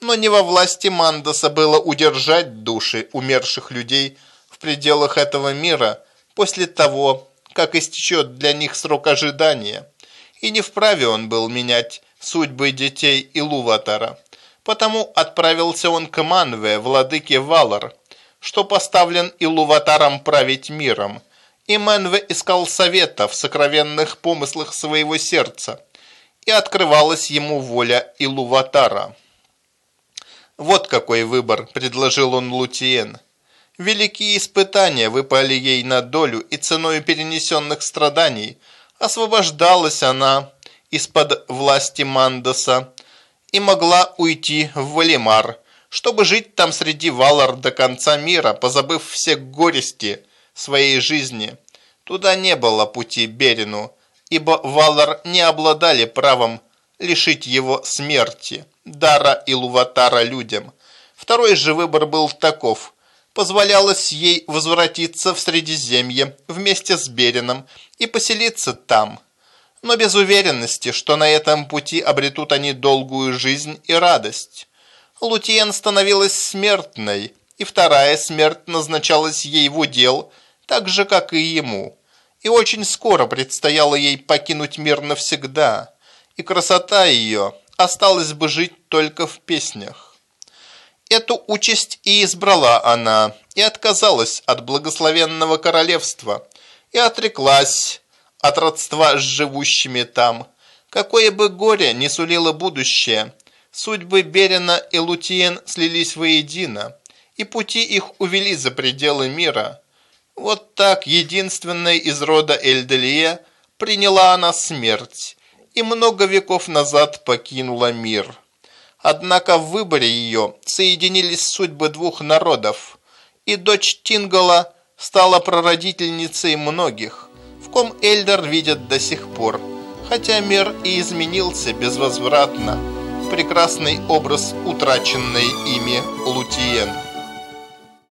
Но не во власти Мандоса было удержать души умерших людей в пределах этого мира после того, как истечет для них срок ожидания, и не вправе он был менять судьбы детей Илуватара. Потому отправился он к Манве, владыке Валар, что поставлен Илуватаром править миром, и Менве искал совета в сокровенных помыслах своего сердца, и открывалась ему воля Илуватара. Вот какой выбор предложил он Лутиен. Великие испытания выпали ей на долю, и ценой перенесенных страданий освобождалась она из-под власти Мандоса и могла уйти в Валимар, чтобы жить там среди Валар до конца мира, позабыв все горести своей жизни. Туда не было пути Берину, ибо Валар не обладали правом лишить его смерти, дара и луватара людям. Второй же выбор был таков. Позволялось ей возвратиться в Средиземье вместе с Берином и поселиться там, но без уверенности, что на этом пути обретут они долгую жизнь и радость. Лутиен становилась смертной, и вторая смерть назначалась ей в удел, так же, как и ему. И очень скоро предстояло ей покинуть мир навсегда, и красота ее осталась бы жить только в песнях. Эту участь и избрала она, и отказалась от благословенного королевства, и отреклась от родства с живущими там. Какое бы горе не сулило будущее – Судьбы Берина и Лутиен слились воедино, и пути их увели за пределы мира. Вот так единственная из рода Эльделие приняла она смерть и много веков назад покинула мир. Однако в выборе ее соединились судьбы двух народов, и дочь Тингала стала прародительницей многих, в ком Эльдер видят до сих пор, хотя мир и изменился безвозвратно прекрасный образ утраченной ими Лутиен.